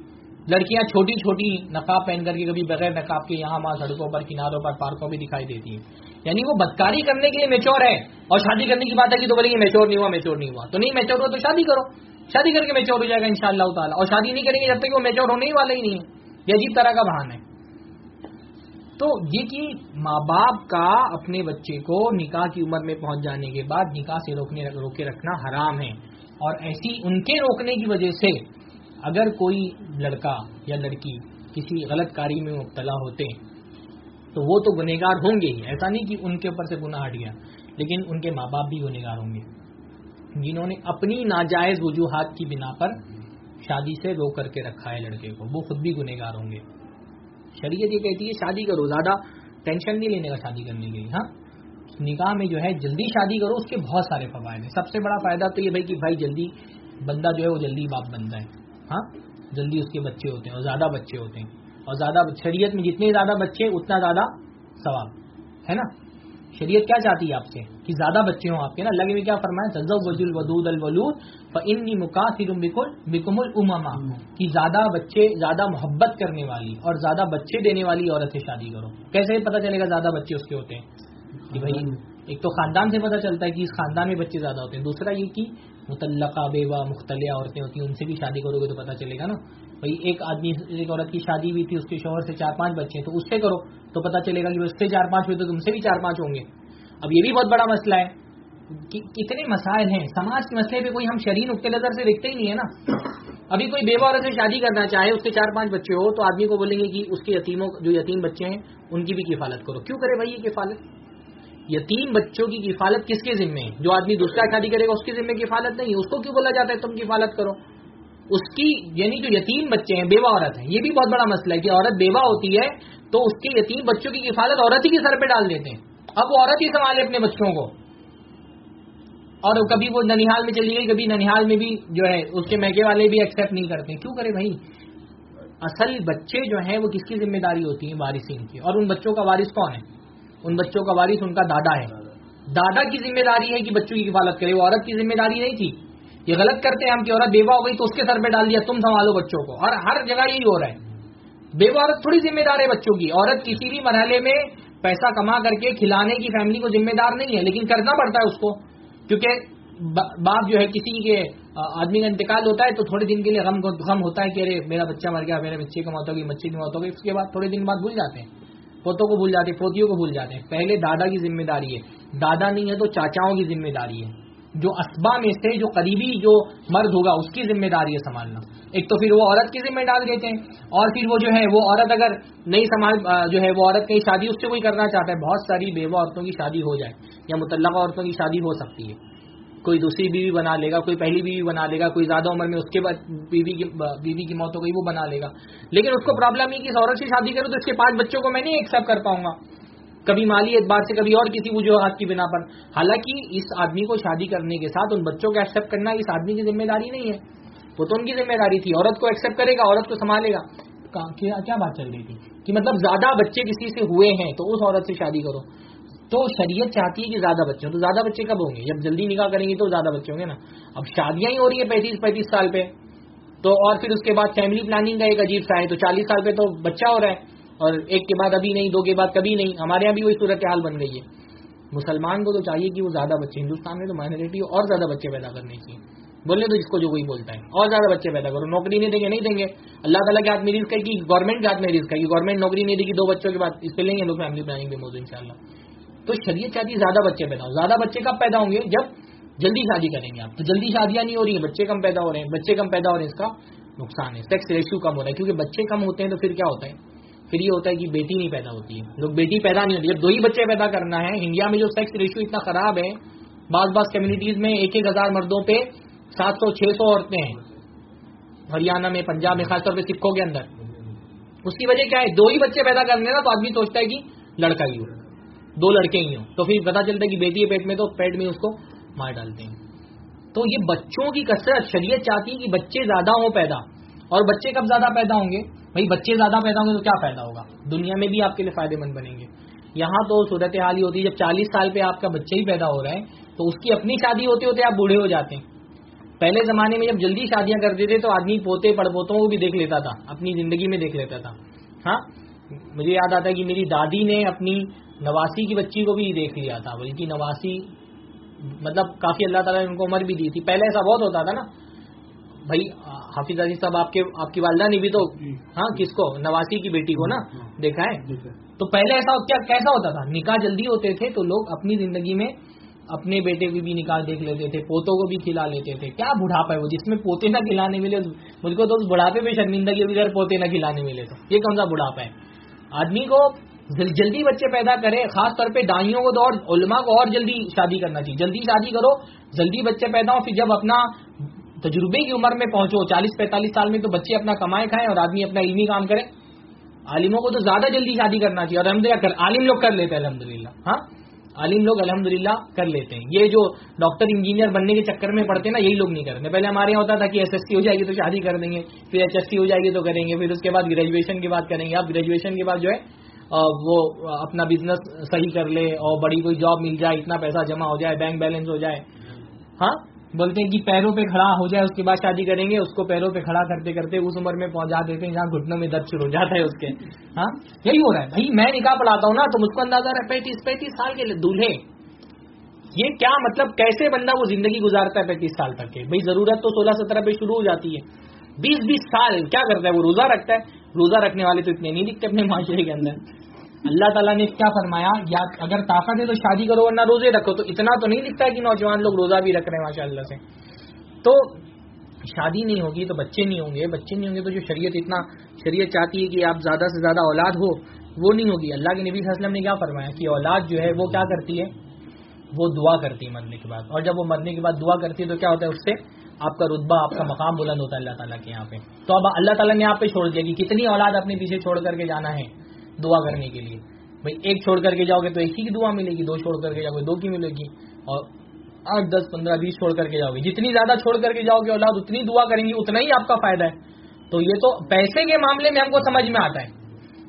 Speaker 1: لڑکیاں چھوٹی چھوٹی نقاب پہن کر کے کبھی بغیر نقاب کے یہاں وہاں سڑکوں پر، کناروں پر، پارکوں بھی دکھائی دیتی ہیں۔ یعنی وہ بدکاری کرنے کے لیے میچور ہے اور شادی کرنے کی بات ہے کہ تو بولے گی میچور نہیں ہوا میچور نہیں ہوا۔ تو نہیں میچور ہوا تو شادی کرو۔ شادی کر کے میچور ہو جائے گا ان شاء اللہ تعالیٰ۔ اور شادی نہیں کریں گے جب تک وہ میچور ہونے ہی والا ہی نہیں ہے۔ یہ عجیب طرح کا بہان ہے۔ تو یہ کہ ماں باپ کا اپنے بچے کو نکاح کی عمر میں پہنچ جانے کے بعد نکاح سے روکنے، روکے رکھنا حرام ہے۔ اور ایسی ان کے روکنے کی وجہ سے اگر کوئی لڑکا یا لڑکی کسی غلط کاری میں مبتلا ہوتے تو وہ تو گنےگار ہوں گے ہی۔ ایسا نہیں کہ ان کے اوپر سے گناہ ہٹ گیا، لیکن ان کے ماں باپ بھی گنےگار ہوں گے۔ جنہوں نے اپنی ناجائز وجوہات کی بنا پر شادی سے رو کر کے رکھا ہے لڑکے کو، وہ خود بھی گنےگار ہوں گے۔ شریعت یہ کہتی ہے، شادی کرو، زیادہ ٹینشن نہیں لینے کا شادی کرنے کے لیے۔ ہاں نکاح میں جو ہے، جلدی شادی کرو، اس کے بہت سارے فوائد ہیں۔ سب سے بڑا فائدہ تو یہ بھائی کہ بھائی جلدی بندہ جو ہے، وہ جلدی باپ بنتا ہے۔ ہاں جلدی اس کے بچے ہوتے ہیں اور زیادہ بچے ہوتے ہیں۔ اور زیادہ شریعت میں جتنے زیادہ بچے اتنا زیادہ ثواب، ہے نا؟ شریعت کیا چاہتی ہے آپ سے؟ کہ زیادہ بچے ہوں آپ کے نا؟ اللہ میں کیا فرمایا؟ الودود الولود فنی مقاصد بکم الما کہ زیادہ بچے، زیادہ محبت کرنے والی اور زیادہ بچے دینے والی عورت سے شادی کرو۔ کیسے پتہ چلے گا زیادہ بچے اس کے ہوتے ہیں؟ کہ بھائی، ایک تو خاندان سے پتہ چلتا ہے کہ اس خاندان میں بچے زیادہ ہوتے ہیں۔ دوسرا یہ کہ متعلقہ بیوہ مختلف عورتیں ہوتی ہیں، ان سے بھی شادی کرو گے تو پتہ چلے گا نا۔ بھائی، ایک آدمی، ایک عورت کی شادی بھی تھی، اس کے شوہر سے چار پانچ بچے ہیں، تو اس سے کرو تو پتا چلے گا کہ اس سے چار پانچ ہوئے تو تم سے بھی چار پانچ ہوں گے۔ اب یہ بھی بہت بڑا مسئلہ ہے کتنے مسائل ہیں۔ سماج کے مسئلے پہ کوئی ہم شرین نقطۂ نظر سے دیکھتے ہی نہیں ہے نا۔ ابھی کوئی بیوہ عورت سے شادی کرنا چاہے، اس کے چار پانچ بچے ہو، تو آدمی کو بولیں گے کہ اس کے یتیموں، جو یتیم بچے ہیں، ان کی بھی کفالت کرو۔ کیوں کرے بھائی یہ کفالت؟ یتیم بچوں کی کفالت کس کے ذمے ہے؟ جو آدمی دوسرا شادی کرے گا، اس کے ذمے کفالت نہیں اس کو کیوں بولا جاتا ہے تم کفالت کرو؟ اس کی یعنی جو یتیم بچے ہیں، بیوہ عورت ہیں، یہ بھی بہت بڑا مسئلہ ہے کہ عورت بیوہ ہوتی ہے تو اس کے یتیم بچوں کی کفالت عورت ہی کے سر پہ ڈال دیتے ہیں۔ اب وہ عورت ہی سنبھالے اپنے بچوں کو۔ اور کبھی وہ ننیحال میں چلی گئی، کبھی ننیحال میں بھی جو ہے، اس کے میکے والے بھی ایکسپٹ نہیں کرتے کیوں کرے بھائی؟ اصل بچے جو ہیں، وہ کس کی ذمہ داری ہوتی ہے وارثین کی۔ اور ان بچوں کا وارث کون ہے؟ ان بچوں کا وارث، ان کا دادا ہے۔ دادا کی ذمہ داری ہے کہ بچوں کی کفالت کرے، وہ عورت کی ذمہ داری نہیں تھی۔ یہ غلط کرتے ہیں ہم کہ عورت بیوہ ہو گئی تو اس کے سر پہ ڈال دیا، تم سنبھالو بچوں کو۔ اور ہر جگہ یہی ہو رہا ہے۔ بیوہ عورت تھوڑی ذمہ دار ہے بچوں کی۔ عورت کسی بھی مرحلے میں پیسہ کما کر کے کھلانے کی فیملی کو ذمہ دار نہیں ہے، لیکن کرنا پڑتا ہے اس کو۔ کیونکہ باپ جو ہے کسی کے آدمی کا انتقال ہوتا ہے تو تھوڑے دن کے لیے غم غم ہوتا ہے کہ ارے، میرا بچہ مر گیا، میرے بچے کی موت ہوگی بچے کی موت ہوگی اس کے بعد تھوڑے دن بعد بھول جاتے ہیں۔ پوتوں کو بھول جاتے ہیں، پوتیوں کو بھول جاتے ہیں۔ پہلے دادا کی ذمہ داری ہے۔ دادا نہیں ہے تو چاچاؤں کی ذمہ داری ہے۔ جو اسبا میں سے جو قریبی جو مرد ہوگا، اس کی ذمہ داری ہے سنبھالنا۔ ایک تو پھر وہ عورت کی ذمہ ڈال دیتے ہیں۔ اور پھر وہ جو ہے، وہ عورت اگر نہیں سنبھال، جو ہے، وہ عورت کہیں شادی اس سے کوئی کرنا چاہتا ہے، بہت ساری بیوہ عورتوں کی شادی ہو جائے یا متعلقہ عورتوں کی شادی ہو سکتی ہے۔ کوئی دوسری بیوی بنا لے گا، کوئی پہلی بیوی بنا لے گا، کوئی زیادہ عمر میں اس کے بعد بیوی کی بیوی کی موت ہو گئی، وہ بنا لے گا۔ لیکن اس کو پرابلم یہ کہ اس عورت سے شادی کروں تو اس کے پانچ بچوں کو میں نہیں ایکسپٹ کر پاؤں گا۔ کبھی مالی اعتبار سے، کبھی اور کسی وجوہات کی بنا پر۔ حالانکہ اس آدمی کو شادی کرنے کے ساتھ ان بچوں کو ایکسپٹ کرنا اس آدمی کی ذمہ داری نہیں ہے۔ وہ تو ان کی ذمہ داری تھی۔ عورت کو ایکسپٹ کرے گا، عورت کو سنبھالے گا۔ کیا بات چل رہی تھی؟ کہ مطلب زیادہ بچے کسی سے ہوئے ہیں تو اس عورت سے شادی کرو۔ تو شریعت چاہتی ہے کہ زیادہ بچے ہوں۔ تو زیادہ بچے کب ہوں گے؟ جب جلدی نکاح کریں گے تو زیادہ بچے ہوں گے نا۔ اب شادیاں ہی ہو رہی ہیں پینتیس پینتیس سال پہ۔ تو اور پھر اس کے بعد فیملی پلاننگ کا ایک عجیب سا ہے۔ تو چالیس سال پہ تو بچہ ہو رہا ہے اور ایک کے بعد ابھی نہیں، دو کے بعد کبھی نہیں۔ ہمارے یہاں بھی وہی صورت حال بن گئی ہے۔ مسلمان کو تو چاہیے کہ وہ زیادہ بچے ہندوستان میں تو مائنورٹی اور زیادہ بچے پیدا کرنے چاہیے بولے تو جس کو جو کوئی بولتا ہے۔ اور زیادہ بچے پیدا کرو۔ نوکری نہیں دیں گے، نہیں دیں گے۔ اللہ تعالیٰ کے ہاتھ میں رزق ہے کہ گورنمنٹ کے ہاتھ میں رزق ہے کہ گورنمنٹ نوکری نہیں دے گی، دو بچوں کے بعد۔ اس پہ لیں گے لوگ فیملی پلاننگ کے موضوع ان شاء اللہ تو شریعت چاہتی ہے زیادہ بچے پیدا ہو زیادہ بچے کب پیدا ہوں گے؟ جب جلدی شادی کریں گے آپ۔ تو جلدی شادیاں نہیں ہو رہی ہیں، بچے کم پیدا ہو رہے ہیں، بچے کم پیدا ہو رہے ہیں، اس کا نقصان ہے۔ سیکس ریشو کم ہو رہا ہے، کیونکہ بچے کم ہوتے ہیں تو پھر کیا ہوتا ہے؟ پھر یہ ہوتا ہے کہ بیٹی نہیں پیدا ہوتی۔ ہے لوگ بیٹی پیدا نہیں ہوتی۔ جب دو ہی بچے پیدا کرنا ہے، انڈیا میں جو سیکس ریشو اتنا خراب ہے، بعض بعض کمیونٹیز میں ایک ایک ہزار مردوں پہ سات سو، چھ سو عورتیں ہیں۔ ہریانہ میں، پنجاب میں، خاص طور پہ سکھوں کے اندر۔ اس کی وجہ کیا ہے؟ دو ہی بچے پیدا کرنے نا، تو آدمی سوچتا ہے کہ لڑکا ہی ہو۔ دو لڑکے ہی ہوں۔ تو پھر پتا چلتا ہے کہ بیٹی ہے پیٹ میں تو پیٹ میں اس کو مار ڈالتے ہیں تو یہ بچوں کی کثرت شریعت چاہتی ہے کہ بچے زیادہ ہوں پیدا۔ اور بچے کب زیادہ پیدا ہوں گے؟ بھائی بچے زیادہ پیدا ہوں گے تو کیا پیدا ہوگا؟ دنیا میں بھی آپ کے لیے فائدے مند بنیں گے۔ یہاں تو صورت حال ہی ہوتی ہے، جب چالیس سال پہ آپ کا بچہ ہی پیدا ہو رہا ہے، تو اس کی اپنی شادی ہوتے ہوتے آپ بوڑھے ہو جاتے ہیں۔ پہلے زمانے میں جب جلدی شادیاں کرتے تھے تو آدمی پوتے پڑ پوتوں کو بھی دیکھ لیتا تھا، اپنی زندگی میں دیکھ لیتا تھا۔ ہاں؟ مجھے یاد آتا ہے کہ میری دادی نے اپنی نواسی کی بچی کو بھی دیکھ لیا تھا بلکہ نواسی مطلب کافی اللہ تعالیٰ نے ان کو عمر بھی دی تھی۔ پہلے ایسا بہت ہوتا تھا نا۔ بھائی حافظ عزیز صاحب آپ کے آپ کی والدہ نے بھی تو ہاں کس کو؟ نواسی کی بیٹی کو نا دیکھا ہے؟ تو پہلے ایسا کیا کیسا ہوتا تھا؟ نکاح جلدی ہوتے تھے تو لوگ اپنی زندگی میں اپنے بیٹے کی بھی نکاح دیکھ لیتے تھے پوتوں کو بھی کھلا لیتے تھے۔ کیا بڑھاپا ہے وہ جس میں پوتے نہ کھلانے ملے مجھ کو تو اس بڑھاپے میں شرمندگی بھی پوتے نہ کھلانے ملے تو۔ یہ کون سا بڑھاپا ہے؟ آدمی کو جلدی بچے پیدا کرے خاص طور پہ دائیوں کو تو اور علماء کو اور جلدی شادی کرنا چاہیے۔ جلدی شادی کرو، جلدی بچے پیدا ہو پھر جب اپنا تجربے کی عمر میں پہنچو، چالیس پینتالیس سال میں تو بچے اپنا کمائے کھائیں اور آدمی اپنا علمی کام کرے۔ عالموں کو تو زیادہ جلدی شادی کرنا چاہیے اور الحمد للہ عالم لوگ کر لیتے ہیں الحمد للہ ہاں؟ عالم لوگ الحمد للہ کر لیتے ہیں۔ یہ جو ڈاکٹر، انجینئر بننے کے چکر میں پڑتے ہیں نا، یہی لوگ نہیں کرتے۔ پہلے ہمارے یہاں ہوتا تھا کہ ایس ایس سی ہو جائے گی تو شادی کر دیں گے، پھر ایچ ایس سی ہو جائے گی تو کریں گے، پھر اس کے بعد گریجویشن کی بات کریں گے۔ آپ گریجویشن کے بعد جو ہے وہ اپنا بزنس صحیح کر لے اور بڑی کوئی جاب مل جائے، اتنا پیسہ جمع ہو جائے بینک بیلنس ہو جائے۔ ہاں؟ بولتے ہیں کہ پیروں پہ کھڑا ہو جائے، اس کے بعد شادی کریں گے، اس کو پیروں پہ کھڑا کرتے کرتے اس عمر میں پہنچا دیتے ہیں جہاں گھٹنوں میں درد شروع ہو جاتا ہے اس کے۔ ہاں؟ یہی ہو رہا ہے۔ بھائی، میں نکاح پڑھاتا ہوں نا تو مجھ کو اندازہ ہے پینتیس پینتیس سال کے دولہے۔ یہ کیا مطلب؟ کیسے بندہ وہ زندگی گزارتا ہے پینتیس سال تک کے؟ بھائی، ضرورت تو سولہ سترہ پہ شروع ہو جاتی ہے۔ بیس بیس سال کیا کرتا ہے؟ وہ روزہ رکھتا ہے۔ روزہ رکھنے والے تو اتنے نہیں دکھتے اپنے معاشرے کے اندر۔ اللہ تعالیٰ نے کیا فرمایا؟ یا اگر طاقت ہے تو شادی کرو، ورنہ روزے رکھو۔ تو اتنا تو نہیں دکھتا ہے کہ نوجوان لوگ روزہ بھی رکھ رہے ہیں، ماشاء اللہ سے۔ تو شادی نہیں ہوگی تو بچے نہیں ہوں گے۔ بچے نہیں ہوں گے تو جو شریعت اتنا، شریعت چاہتی ہے کہ آپ زیادہ سے زیادہ اولاد ہو، وہ نہیں ہوگی۔ اللہ کے نبی وسلم نے کیا فرمایا کہ اولاد جو ہے وہ کیا کرتی ہے؟ وہ دعا کرتی ہے مرنے کے بعد۔ اور جب وہ مرنے کے بعد دعا کرتی ہے تو کیا ہوتا ہے اس سے؟ آپ کا رتبہ، آپ کا مقام بلند ہوتا ہے اللہ تعالیٰ کے یہاں پہ۔ تو اب اللہ تعالیٰ نے آپ پہ چھوڑ دیا کہ کتنی اولاد اپنے پیچھے چھوڑ کر کے جانا ہے دعا کرنے کے لیے۔ بھائی، ایک چھوڑ کر کے جاؤ گے تو ایک ہی کی دعا ملے گی، دو چھوڑ کر کے جاؤ گے، دو کی ملے گی، اور آٹھ، دس، پندرہ، بیس چھوڑ کر کے جاؤ گے۔ جتنی زیادہ چھوڑ کر کے جاؤ گے اولاد، اتنی دعا کریں گی، اتنا ہی آپ کا فائدہ ہے۔ تو یہ تو پیسے کے معاملے میں ہم کو سمجھ میں آتا ہے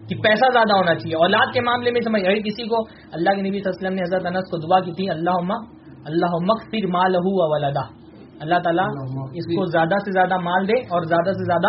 Speaker 1: کہ پیسہ زیادہ ہونا چاہیے۔ اولاد کے معاملے میں سمجھ، اگر کسی کو اللہ کے نبی صلی اللہ علیہ وسلم نے حضرت انس کو دعا کی تھی اللہ اللہ مخصر مال ولدا اللہ تعالیٰ اس کو زیادہ سے زیادہ مال دے اور زیادہ سے زیادہ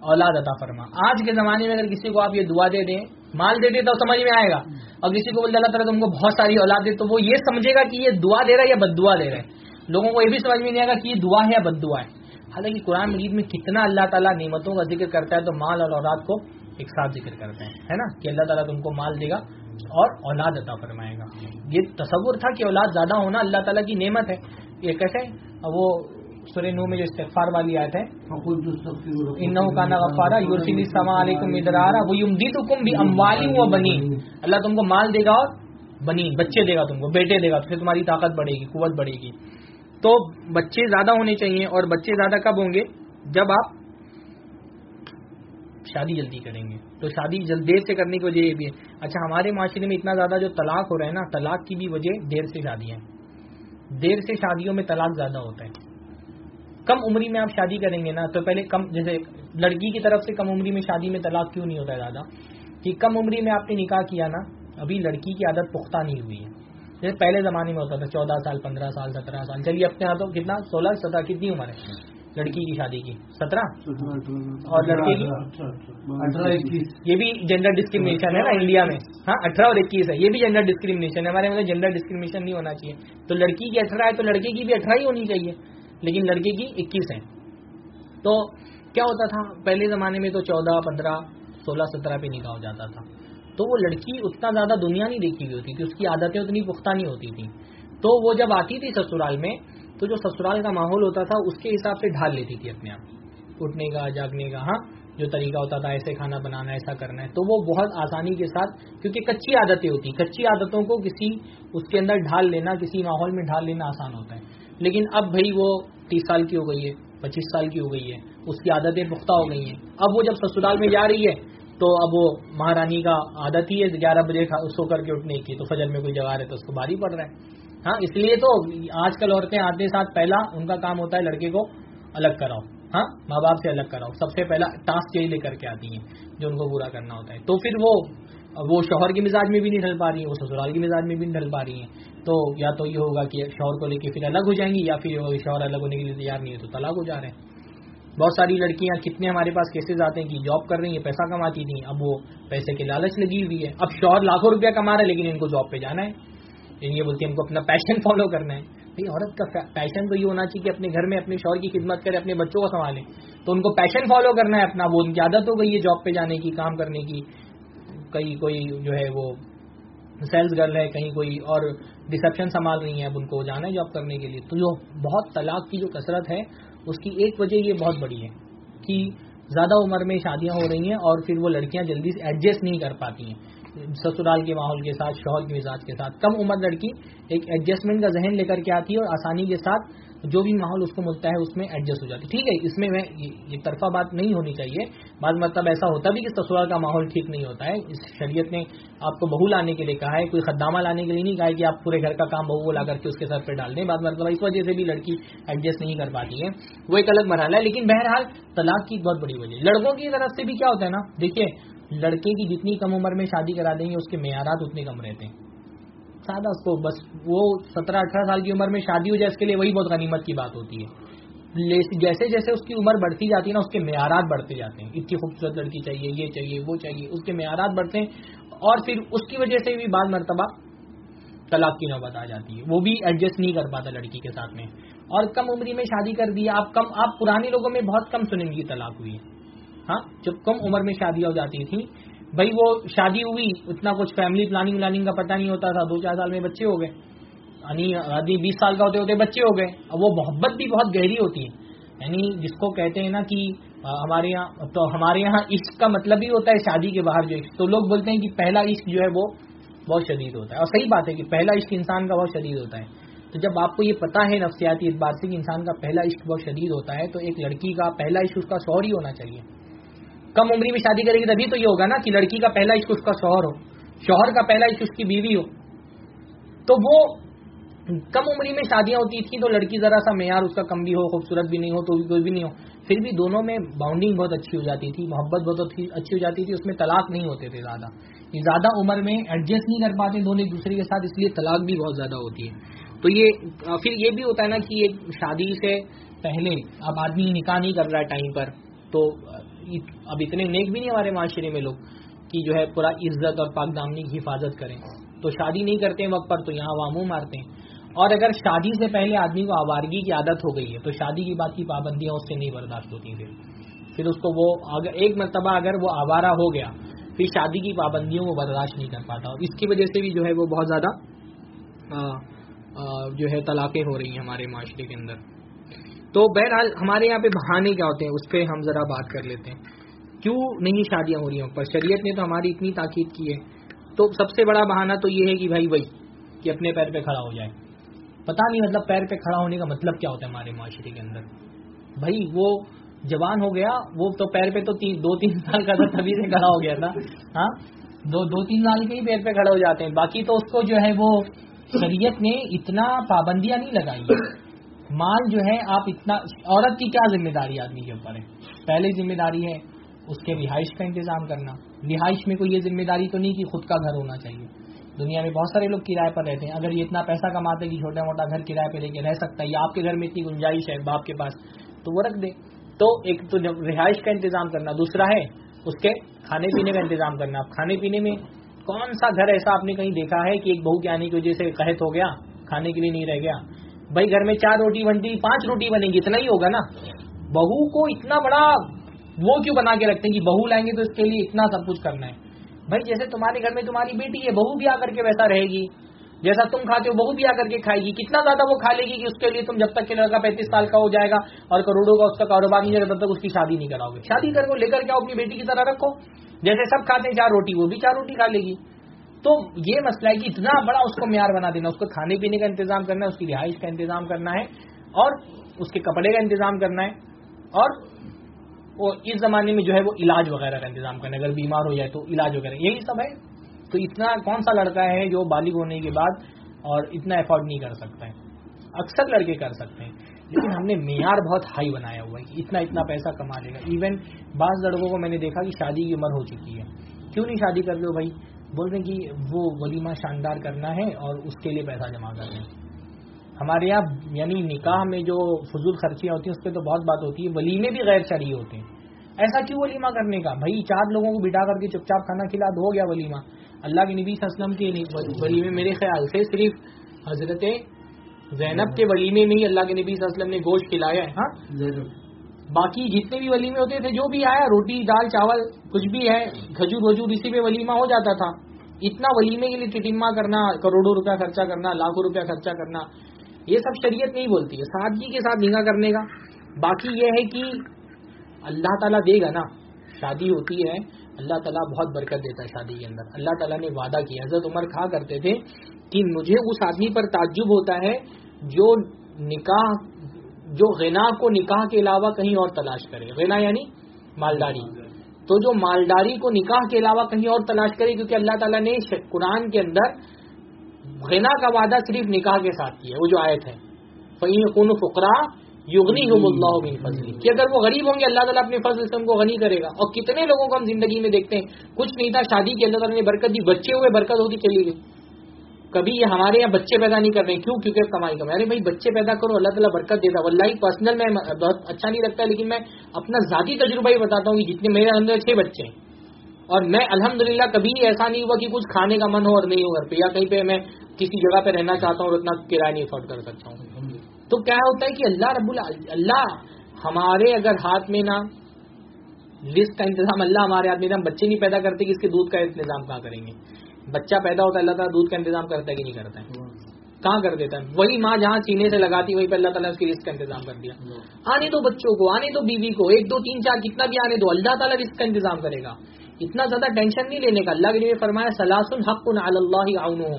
Speaker 1: اولاد عطا فرما۔ آج کے زمانے میں اگر کسی کو آپ یہ دعا دے دیں مال دے دیں تو سمجھ میں آئے گا۔ اور کسی کو بولتے اللہ تعالیٰ تم کو بہت ساری اولاد دے تو وہ یہ سمجھے گا کہ یہ دعا دے رہا ہے یا بد دعا دے رہا ہے۔ لوگوں کو یہ بھی سمجھ میں نہیں آئے گا کہ یہ دعا ہے یا بد دعا ہے۔ حالانکہ قرآن مجید میں کتنا اللہ تعالیٰ نعمتوں کا ذکر کرتا ہے تو مال اور اولاد کو ایک ساتھ ذکر کرتے ہیں ہے نا؟ کہ اللہ تعالیٰ تم کو مال دے گا اور اولاد عطا فرمائے گا۔ یہ تصور تھا کہ اولاد زیادہ ہونا اللہ تعالیٰ کی نعمت ہے۔ یہ کیسے؟ وہ سورہ نو میں جو استغفار والی آیت ہے انہو کانا غفارا یورسل السلام علیکم ادرارا وہ یمدیدکم بھی اموالی و بنی اللہ تم کو مال دے گا اور بنی بچے دے گا تم کو بیٹے دے گا پھر تمہاری طاقت بڑھے گی قوت بڑھے گی۔ تو بچے زیادہ ہونے چاہیے اور بچے زیادہ کب ہوں گے؟ جب آپ شادی جلدی کریں گے۔ تو شادی جلد دیر سے کرنے کی وجہ یہ بھی ہے۔ اچھا ہمارے معاشرے میں اتنا زیادہ جو طلاق ہو رہا ہے نا طلاق کی بھی وجہ دیر سے شادیاں دیر سے شادیوں میں طلاق زیادہ ہوتا ہے۔ کم عمری میں آپ شادی کریں گے نا، تو پہلے کم، جیسے لڑکی کی طرف سے کم عمری میں شادی میں طلاق کیوں نہیں ہوتا ہے زیادہ؟ کہ کم عمری میں آپ نے نکاح کیا نا، ابھی لڑکی کی عادت پختہ نہیں ہوئی ہے۔ جیسے پہلے زمانے میں ہوتا تھا، چودہ سال، پندرہ سال، سترہ سال، چلیے اپنے ہاتھوں کتنا، سولہ، سترہ، کتنی عمر ہے؟ لڑکی کی شادی کی سترہ؟ اور لڑکے کی؟ یہ بھی جینڈر ڈسکریمنیشن ہے نا انڈیا میں۔ ہاں اٹھارہ اور اکیس ہے یہ بھی جینڈر ڈسکریمنیشن ہے۔ ہمارے مطلب جینڈر ڈسکریمنیشن نہیں ہونا چاہیے۔ تو لڑکی کی اٹھارہ ہے تو لڑکے کی بھی اٹھارہ ہی ہونی چاہیے۔ لیکن لڑکے کی اکیس ہے۔ تو کیا ہوتا تھا؟ پہلے زمانے میں تو چودہ پندرہ سولہ سترہ پہ نکاح ہو جاتا تھا۔ تو وہ لڑکی اتنا زیادہ دنیا نہیں دیکھی ہوئی ہوتی تھی اس کی عادتیں اتنی پختہ نہیں ہوتی تھیں۔ تو وہ جب آتی تھی سسرال میں تو جو سسرال کا ماحول ہوتا تھا، اس کے حساب سے ڈھال لیتی تھی اپنے آپ۔ اٹھنے کا، جاگنے کا ہاں جو طریقہ ہوتا تھا، ایسے کھانا بنانا، ایسا کرنا ہے۔ تو وہ بہت آسانی کے ساتھ، کیونکہ کچی عادتیں ہوتی کچی عادتوں کو کسی، اس کے اندر ڈھال لینا، کسی ماحول میں ڈھال لینا آسان ہوتا ہے۔ لیکن اب بھائی وہ تیس سال کی ہو گئی ہے، پچیس سال کی ہو گئی ہے، اس کی عادتیں پختہ ہو گئی ہیں۔ اب وہ جب سسرال میں جا رہی ہے، تو اب وہ مہارانی کا عادت ہی ہے، گیارہ بجے سو کر کے اٹھنے کی۔ تو فجر میں کوئی جگہ رہے تو اس کو باری پڑ رہا ہے۔ ہاں اس لیے تو آج کل عورتیں آتے ساتھ پہلا ان کا کام ہوتا ہے لڑکے کو الگ کراؤ ہاں ماں باپ سے الگ کراؤ۔ سب سے پہلا ٹاسک یہی لے کر کے آتی ہیں جو ان کو پورا کرنا ہوتا ہے۔ تو پھر وہ وہ شوہر کے مزاج میں بھی نہیں ڈھل پا رہی ہیں، وہ سسرال کے مزاج میں بھی نہیں ڈھل پا رہی ہیں۔ تو یا تو یہ ہوگا کہ شوہر کو لے کے پھر الگ ہو جائیں گی یا پھر شوہر الگ ہونے کے لیے تیار نہیں ہے، تو طلاق ہو جا رہے ہیں بہت ساری لڑکیاں، کتنے ہمارے پاس کیسز آتے ہیں کہ جاب کر رہی ہیں، پیسہ کماتی تھیں، اب وہ پیسے کے لالچ لگی جی ہوئی ہے۔ اب شوہر لاکھوں روپیہ کما رہا ہے، لیکن ان کو جاب پہ جانا ہے۔ یہ بولتے ہیں ان کو اپنا پیشن فالو کرنا ہے۔ بھائی، عورت کا پیشن تو یہ ہونا چاہیے کہ اپنے گھر میں اپنے شوہر کی خدمت کرے، اپنے بچوں کو سنبھالے۔ تو ان کو پیشن فالو کرنا ہے اپنا، وہ ان کی عادت ہو گئی ہے جاب پہ جانے کی، کام کرنے کی۔ کہیں کوئی جو ہے وہ سیلس گرل ہے، کہیں کوئی اور ریسپشن سنبھال رہی ہیں، اب ان کو جانا ہے جاب کرنے کے لیے۔ تو جو بہت طلاق کی جو کثرت ہے، اس کی ایک وجہ یہ بہت بڑی ہے کہ زیادہ عمر میں شادیاں ہو رہی ہیں اور پھر وہ لڑکیاں جلدی سے ایڈجسٹ نہیں کر پاتی ہیں۔ سسرال کے ماحول کے ساتھ، شوہر کے مزاج کے ساتھ۔ کم عمر لڑکی ایک ایڈجسٹمنٹ کا ذہن لے کر کے آتی ہے اور آسانی کے ساتھ جو بھی ماحول اس کو ملتا ہے اس میں ایڈجسٹ ہو جاتی ہے۔ ٹھیک ہے، اس میں یہ طرفہ بات نہیں ہونی چاہیے۔ بعض مطلب ایسا ہوتا بھی کہ سسرال کا ماحول ٹھیک نہیں ہوتا ہے۔ اس شریعت نے آپ کو بہو لانے کے لیے کہا ہے، کوئی خدامہ لانے کے لیے نہیں کہا ہے کہ آپ پورے گھر کا کام بہو کو لا کر کے اس کے سر پہ ڈال دیں۔ بعض مطلب اس وجہ سے بھی لڑکی ایڈجسٹ نہیں کر پاتی ہے۔ وہ ایک الگ مرحلہ ہے، لیکن بہرحال طلاق کی بہت بڑی وجہ لڑکوں کی طرف سے بھی کیا ہوتا ہے نا؟ دیکھیے لڑکے کی جتنی کم عمر میں شادی کرا دیں گے، اس کے معیارات اتنے کم رہتے ہیں۔ سادہ اس کو، بس وہ سترہ اٹھارہ سال کی عمر میں شادی ہو جائے، اس کے لیے وہی بہت غنیمت کی بات ہوتی ہے۔ جیسے جیسے اس کی عمر بڑھتی جاتی ہے نا، اس کے معیارات بڑھتے جاتے ہیں۔ اتنی خوبصورت لڑکی چاہیے، یہ چاہیے، وہ چاہیے، اس کے معیارات بڑھتے ہیں۔ اور پھر اس کی وجہ سے بھی بعض مرتبہ طلاق کی نوبت آ جاتی ہے۔ وہ بھی ایڈجسٹ نہیں کر پاتا لڑکی کے ساتھ میں۔ اور کم عمری میں شادی کر دی، آپ کم آپ پرانے لوگوں میں بہت کم سنیں گی طلاق ہوئی ہے۔ ہاں جب کم عمر میں شادیاں ہو جاتی تھیں۔ بھائی، وہ شادی ہوئی، اتنا کچھ فیملی پلاننگ ولاننگ کا پتہ نہیں ہوتا تھا۔ دو چار سال میں بچے ہو گئے۔ یعنی آدمی بیس سال کا ہوتے ہوتے بچے ہو گئے۔ اب وہ محبت بھی بہت گہری ہوتی ہے۔ یعنی جس کو کہتے ہیں نا کہ ہمارے یہاں تو ہمارے یہاں عشق کا مطلب ہی ہوتا ہے شادی کے باہر جو عشق۔ تو لوگ بولتے ہیں کہ پہلا عشق جو ہے وہ بہت شدید ہوتا ہے۔ اور صحیح بات ہے کہ پہلا عشق انسان کا بہت شدید ہوتا ہے۔ تو جب آپ کو یہ پتا ہے نفسیاتی اعتبار سے کہ انسان کا پہلا عشق بہت شدید ہوتا ہے، تو ایک لڑکی کا پہلا عشق اس کا شوہر ہی ہونا چاہیے۔ کم عمری میں شادی کرے گی تبھی تو یہ ہوگا نا کہ لڑکی کا پہلا عشق اس کا شوہر ہو، شوہر کا پہلا عشق اس کی بیوی ہو۔ تو وہ کم عمری میں شادیاں ہوتی تھیں تو لڑکی ذرا سا معیار اس کا کم بھی ہو، خوبصورت بھی نہیں ہو، تو کوئی بھی نہیں ہو۔ پھر بھی دونوں میں باؤنڈنگ بہت اچھی ہو جاتی تھی، محبت بہت اچھی ہو جاتی تھی، اس میں طلاق نہیں ہوتے تھے زیادہ۔ زیادہ عمر میں ایڈجسٹ نہیں کر پاتے دونوں ایک دوسرے کے ساتھ، اس لیے طلاق بھی بہت زیادہ ہوتی ہے۔ تو یہ، پھر یہ بھی ہوتا ہے نا کہ ایک شادی سے پہلے اب آدمی نکاح نہیں کر رہا ہے ٹائم پر، تو اب اتنے نیک بھی نہیں ہمارے معاشرے میں لوگ کہ جو ہے پورا عزت اور پاک دامنی کی حفاظت کریں۔ تو شادی نہیں کرتے وقت پر تو یہاں واموں مارتے ہیں۔ اور اگر شادی سے پہلے آدمی کو آوارگی کی عادت ہو گئی ہے تو شادی کی بات کی پابندیاں اس سے نہیں برداشت ہوتی پھر۔ پھر اس کو وہ اگر ایک مرتبہ اگر وہ آوارہ ہو گیا پھر شادی کی پابندیوں کو برداشت نہیں کر پاتا۔ اور اس کی وجہ سے بھی جو ہے وہ بہت زیادہ جو ہے طلاقیں ہو رہی ہیں ہمارے معاشرے کے اندر۔ تو بہرحال ہمارے یہاں پہ بہانے کیا ہوتے ہیں؟ اس پہ ہم ذرا بات کر لیتے ہیں۔ کیوں نہیں شادیاں ہو رہی ہیں پر شریعت نے تو ہماری اتنی تاکید کی ہے۔ تو سب سے بڑا بہانہ تو یہ ہے کہ بھائی وہی، کہ اپنے پیر پہ کھڑا ہو جائے۔ پتا نہیں مطلب پیر پہ کھڑا ہونے کا مطلب کیا ہوتا ہے ہمارے معاشرے کے اندر۔ بھائی وہ جوان ہو گیا، وہ تو پیر پہ تو دو تین سال کا تھا تبھی سے کھڑا ہو گیا تھا۔ ہاں؟ دو دو تین سال کے ہی پیر پہ کھڑے ہو جاتے ہیں۔ باقی تو اس کو جو ہے وہ شریعت نے اتنا پابندیاں نہیں لگائی مال جو ہے، آپ اتنا عورت کی کیا ذمہ داری آدمی کے اوپر ہے؟ پہلی ذمہ داری ہے اس کے رہائش کا انتظام کرنا۔ رہائش میں کوئی یہ ذمہ داری تو نہیں کہ خود کا گھر ہونا چاہیے۔ دنیا میں بہت سارے لوگ کرائے پر رہتے ہیں۔ اگر یہ اتنا پیسہ کماتے ہیں کہ چھوٹا موٹا گھر کرائے پہ لے کے رہ سکتا ہے، یا آپ کے گھر میں اتنی گنجائش ہے باپ کے پاس، تو وہ رکھ دے تو ایک تو جب رہائش کا انتظام کرنا، دوسرا ہے اس کے کھانے پینے کا انتظام کرنا۔ اب کھانے پینے میں کون سا گھر ایسا آپ نے کہیں دیکھا ہے کہ ایک بہو کے آنے کی وجہ سے قحط ہو گیا، کھانے کے لیے نہیں رہ گیا؟ بھائی گھر میں چار روٹی بنتی، پانچ روٹی بنے گی، اتنا ہی ہوگا نا۔ بہو کو اتنا بڑا وہ کیوں بنا کے رکھتے ہیں کہ بہو لائیں گے تو اس کے لیے اتنا سب کچھ کرنا ہے۔ بھائی جیسے تمہارے گھر میں تمہاری بیٹی ہے، بہو بھی آ کر کے ویسا رہے گی۔ جیسا تم کھاتے ہو، بہو بھی آ کر کے کھائے گی۔ کتنا زیادہ وہ کھا لے گی کہ اس کے لیے تم جب تک کہ لڑکا پینتیس سال کا ہو جائے گا اور کروڑوں کا اس کا کاروبار نہیں جائے گا، تب تک اس کی شادی نہیں کراؤ گے۔ شادی کر لے کر کے اپنی بیٹی کی طرح رکھو۔ جیسے سب کھاتے ہیں، چار روٹی، وہ بھی چار روٹی کھا لے گی۔ تو یہ مسئلہ ہے کہ اتنا بڑا اس کو معیار بنا دینا، اس کو کھانے پینے کا انتظام کرنا ہے، اس کی رہائش کا انتظام کرنا ہے، اور اس کے کپڑے کا انتظام کرنا ہے، اور وہ اس زمانے میں جو ہے وہ علاج وغیرہ کا انتظام کرنا ہے، اگر بیمار ہو جائے تو علاج وغیرہ، یہی سب ہے۔ تو اتنا کون سا لڑکا ہے جو بالغ ہونے کے بعد اور اتنا افورڈ نہیں کر سکتا ہے؟ اکثر لڑکے کر سکتے ہیں۔ لیکن ہم نے معیار بہت ہائی بنایا ہوا ہے اتنا اتنا پیسہ کما لے گا۔ ایون بعض لڑکوں کو میں نے دیکھا کہ شادی کی عمر ہو چکی ہے۔ کیوں نہیں شادی کر دو بھائی؟ بول رہے ہیں کہ وہ ولیمہ شاندار کرنا ہے اور اس کے لیے پیسہ جمع کر رہے ہیں۔ ہمارے یہاں یعنی نکاح میں جو فضول خرچیاں ہوتی ہیں اس پہ تو بہت بات ہوتی ہے ولیمے بھی غیر شرعی ہوتے ہیں۔ ایسا کیوں ولیمہ کرنے کا؟ بھائی چار لوگوں کو بٹا کر کے چپ چاپ کھانا کھلا ہو گیا ولیمہ۔ اللہ کے نبی اسلم کے ولیمے میرے خیال سے صرف حضرت زینب کے ولیمے میں ہی اللہ کے نبی صلی اللہ علیہ وسلم نے گوشت کھلایا ہے۔ ہاں؟ باقی جتنے بھی ولیمے ہوتے تھے، جو بھی آیا، روٹی، دال، چاول، کچھ بھی ہے، کھجور، وجور، اسی پہ ولیمہ ہو جاتا تھا۔ اتنا ولیمے کے لیے ٹٹما کرنا، کروڑوں روپیہ خرچہ کرنا، لاکھوں روپیہ خرچہ کرنا، یہ سب شریعت نہیں بولتی ہے، سادگی کے ساتھ نگاہ کرنے کا۔ باقی یہ ہے کہ اللہ تعالیٰ دے گا نا، شادی ہوتی ہے، اللہ تعالیٰ بہت برکت دیتا ہے شادی کے اندر۔ اللہ تعالیٰ نے وعدہ کیا، حضرت عمر کہا کرتے تھے کہ مجھے اس آدمی پر تعجب ہوتا ہے جو نکاح جو غنا کو نکاح کے علاوہ کہیں اور تلاش کرے۔ غنا یعنی مالداری۔ تو جو مالداری کو نکاح کے علاوہ کہیں اور تلاش کرے، کیونکہ اللہ تعالیٰ نے قرآن کے اندر غنا کا وعدہ صرف نکاح کے ساتھ کیا وہ جو آئے تھے فعین خون فکرا یغنی ہوں اللہ فضلی کہ اگر وہ غریب ہوں گے، اللہ تعالیٰ اپنے فضل سے ان کو غنی کرے گا۔ اور کتنے لوگوں کو ہم زندگی میں دیکھتے ہیں، کچھ نہیں تھا، شادی کے اللہ تعالیٰ نے برکت دی، بچے ہوئے برکت ہوتی چلی گئی۔ کبھی یہ ہمارے یہاں بچے پیدا نہیں کر رہے کیوں؟ کیونکہ کمائی کمائی ارے بھائی، بچے پیدا کرو، اللہ تعالیٰ برکت دیتا واللہ پرسنل میں بہت اچھا نہیں لگتا، لیکن میں اپنا ذاتی تجربہ ہی بتاتا ہوں کہ جتنے میرے اندر چھ بچے ہیں۔ اور میں الحمدللہ کبھی ایسا نہیں ہوا کہ کچھ کھانے کا من ہو اور نہیں ہو گھر پہ، یا کہیں پہ میں کسی جگہ پہ رہنا چاہتا ہوں اور اتنا کرایہ نہیں افورڈ کر سکتا ہوں۔ تو کیا ہوتا ہے کہ اللہ رب اللہ ہمارے اگر ہاتھ میں نا لسٹ کا انتظام، اللہ ہمارے ہاتھ میں ہم بچے نہیں پیدا کرتے کہ اس کے دودھ کا انتظام کہاں کریں گے؟ بچہ پیدا ہوتا ہے، اللہ تعالیٰ دودھ کا انتظام کرتا ہے کہ نہیں کرتا ہے۔ کہاں کر دیتا ہے؟ وہی ماں جہاں سینے سے لگاتی وہی پہ اللہ تعالیٰ اس کی رسک کا انتظام کر دیا۔ آنے دو بچوں کو، آنے دو بیوی کو، ایک دو تین چار کتنا بھی آنے دو، اللہ تعالیٰ رسک کا انتظام کرے گا۔ اتنا زیادہ ٹینشن نہیں لینے کا۔ اللہ کے لیے فرمایا سلاسن حق اللہ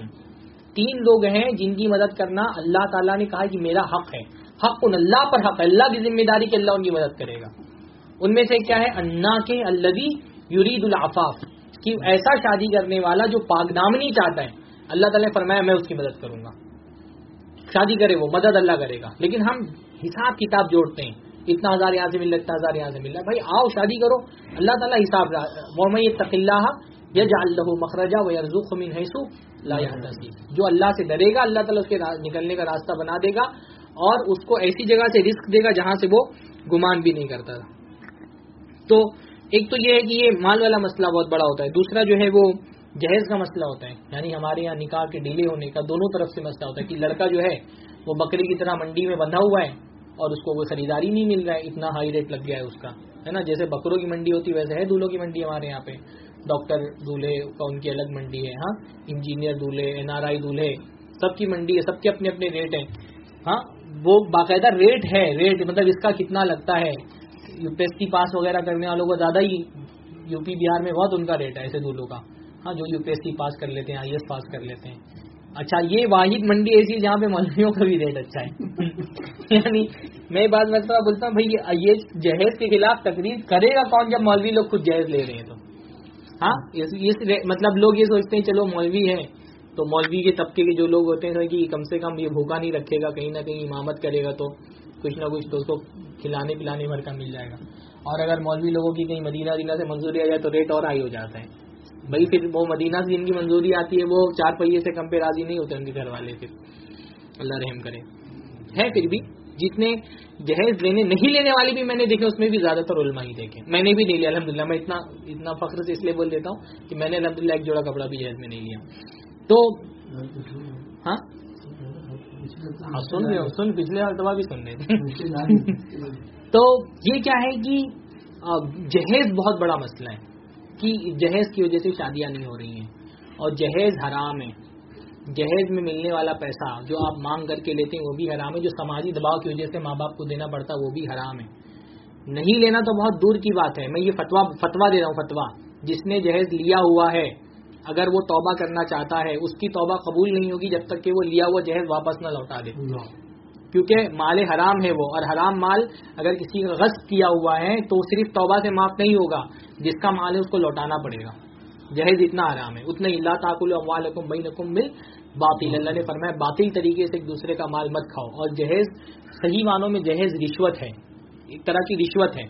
Speaker 1: تین لوگ ہیں جن کی مدد کرنا اللہ تعالیٰ نے کہا کہ میرا حق ہے۔ حق ان اللہ پر حق ہے۔ اللہ کی ذمہ داری کہ اللہ ان کی مدد کرے گا۔ ان میں سے کیا ہے؟ انا کے اللہ یورید العفاف۔ کہ ایسا شادی کرنے والا جو پاک دامنی چاہتا ہے، اللہ تعالیٰ نے فرمایا میں اس کی مدد کروں گا۔ شادی کرے وہ، مدد اللہ کرے گا۔ لیکن ہم حساب کتاب جوڑتے ہیں۔ اتنا ہزار یہاں سے مل رہا اتنا ہزار یہاں سے مل رہا ہے۔ بھائی، آؤ شادی کرو۔ اللہ تعالیٰ حساب تقلّہ یج اللہ مخرجہ و یرزو حیثو لا جو اللہ سے ڈرے گا، اللہ تعالیٰ اس کے نکلنے کا راستہ بنا دے گا اور اس کو ایسی جگہ سے رسک دے گا جہاں سے وہ گمان بھی نہیں کرتا تھا۔ تو ایک تو یہ ہے کہ یہ مال والا مسئلہ بہت بڑا ہوتا ہے، دوسرا جو ہے وہ جہیز کا مسئلہ ہوتا ہے۔ یعنی ہمارے یہاں نکاح کے ڈیلے ہونے کا دونوں طرف سے مسئلہ ہوتا ہے کہ لڑکا جو ہے وہ بکری کی طرح منڈی میں بندھا ہوا ہے اور اس کو کوئی خریداری نہیں مل رہا ہے، اتنا ہائی ریٹ لگ گیا ہے اس کا، ہے نا؟ جیسے بکروں کی منڈی ہوتی ہے، ویسے ہے دولوں کی منڈی ہمارے یہاں پہ۔ ڈاکٹر دولہے کا ان کی الگ منڈی ہے ہاں؟ انجینئر دولہے این آر آئی دولہے سب کی منڈی ہے، سب کے اپنے اپنے ریٹ ہیں۔ ہاں؟ وہ باقاعدہ ریٹ ہے ریٹ مطلب اس کا کتنا لگتا ہے۔ یو پی ایس سی پاس وغیرہ کرنے والوں کو زیادہ ہی یو پی بہار میں بہت ان کا ریٹ ہے ایسے دولوں کا۔ ہاں جو یو پی ایس سی پاس کر لیتے ہیں، آئی ایس پاس کر لیتے ہیں۔ اچھا یہ واحد منڈی ایسی ہے جہاں پہ مولویوں کا بھی ریٹ اچھا ہے۔ <laughs> یعنی میں بات مرتبہ بولتا ہوں، بھائی، یہ جہیز کے خلاف تقریر کرے گا کون جب مولوی لوگ خود جہیز لے رہے ہیں تو؟ ہاں مطلب لوگ یہ سوچتے ہیں، چلو مولوی ہے تو مولوی کے طبقے کے جو لوگ ہوتے ہیں کہ کم سے کم یہ بھوکا نہیں رکھے گا، کہیں نہ کہیں امامت کرے گا تو۔ کچھ نہ کچھ تو اس کو کھلانے پلانے بھر کا مل جائے گا۔ اور اگر مولوی لوگوں کی کہیں مدینہ دینہ سے منظوری آ جائے تو ریٹ اور ہائی ہو جاتا ہے۔ بھائی پھر وہ مدینہ سے جن کی منظوری آتی ہے وہ چار پہیے سے کم پہ راضی نہیں ہوتے ان کے گھر والے پھر۔ اللہ رحم کرے۔ ہے پھر بھی جتنے جہیز لینے نہیں لینے والے بھی میں نے دیکھے اس میں بھی زیادہ تر علما ہی دیکھے۔ میں نے بھی نہیں لیا الحمد میں اتنا اتنا فخر سے اس لیے بول دیتا ہوں کہ میں نے الحمد للہ ایک جوڑا کپڑا بھی جہیز میں نہیں لیا۔ تو ہاں، سن رہے سن، پچھلے مرتبہ بھی سن رہے تھے تو یہ کیا ہے کہ جہیز بہت بڑا مسئلہ ہے کہ جہیز کی وجہ سے شادیاں نہیں ہو رہی ہیں۔ اور جہیز حرام ہے۔ جہیز میں ملنے والا پیسہ جو آپ مانگ کر کے لیتے ہیں، وہ بھی حرام ہے۔ جو سماجی دباؤ کی وجہ سے ماں باپ کو دینا پڑتا ہے وہ بھی حرام ہے۔ نہیں لینا تو بہت دور کی بات ہے۔ میں یہ فتوا فتوا دے رہا ہوں فتوا جس نے جہیز لیا ہوا ہے اگر وہ توبہ کرنا چاہتا ہے اس کی توبہ قبول نہیں ہوگی جب تک کہ وہ لیا ہوا جہیز واپس نہ لوٹا دے۔ کیونکہ مال حرام ہے وہ اور حرام مال اگر کسی کا غصب کیا ہوا ہے تو صرف توبہ سے معاف نہیں ہوگا جس کا مال ہے اس کو لوٹانا پڑے گا۔ جہیز اتنا حرام ہے۔ اتنا اللہ تعاقل بین مل باطل اللہ نے فرمایا باطل طریقے سے ایک دوسرے کا مال مت کھاؤ۔ اور جہیز صحیح معنوں میں جہیز رشوت ہے۔ ایک طرح کی رشوت ہے۔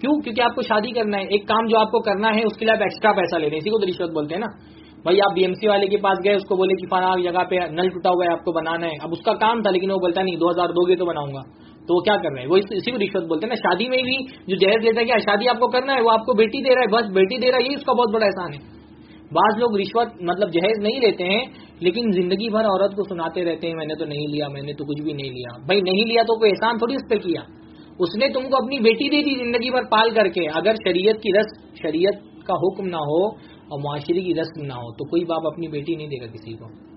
Speaker 1: کیوں؟ کیونکہ آپ کو شادی کرنا ہے۔ ایک کام جو آپ کو کرنا ہے اس کے لیے آپ ایکسٹرا پیسہ لے رہے ہیں۔ اسی کو تو رشوت بولتے ہیں نا۔ بھائی آپ بی ایم سی والے کے پاس گئے، اس کو بولے کہ فلاں جگہ پہ نل ٹوٹا ہوا ہے، آپ کو بنانا ہے۔ اب اس کا کام تھا لیکن وہ بولتا نہیں، دو ہزار دو گے تو بناؤں گا۔ تو وہ کیا کر رہے ہیں؟ وہ اسی کو رشوت بولتے ہیں نا۔ شادی میں بھی جو جہیز لیتا ہے کیا شادی آپ کو کرنا ہے، وہ آپ کو بیٹی دے رہا ہے، بس بیٹی دے رہا ہے یہ اس کا بہت بڑا احسان ہے۔ بعض لوگ رشوت مطلب جہیز نہیں لیتے ہیں، لیکن زندگی بھر عورت کو سناتے رہتے ہیں، میں نے تو نہیں لیا، میں نے تو کچھ بھی نہیں لیا۔ بھائی نہیں لیا تو کوئی احسان تھوڑی اس پہ کیا؟ اس نے تم کو اپنی بیٹی دے دی زندگی بھر پال کر کے۔ اگر شریعت کی رسم شریعت کا حکم نہ ہو اور معاشرے کی رسم نہ ہو، تو کوئی باپ اپنی بیٹی نہیں دے گا کسی کو۔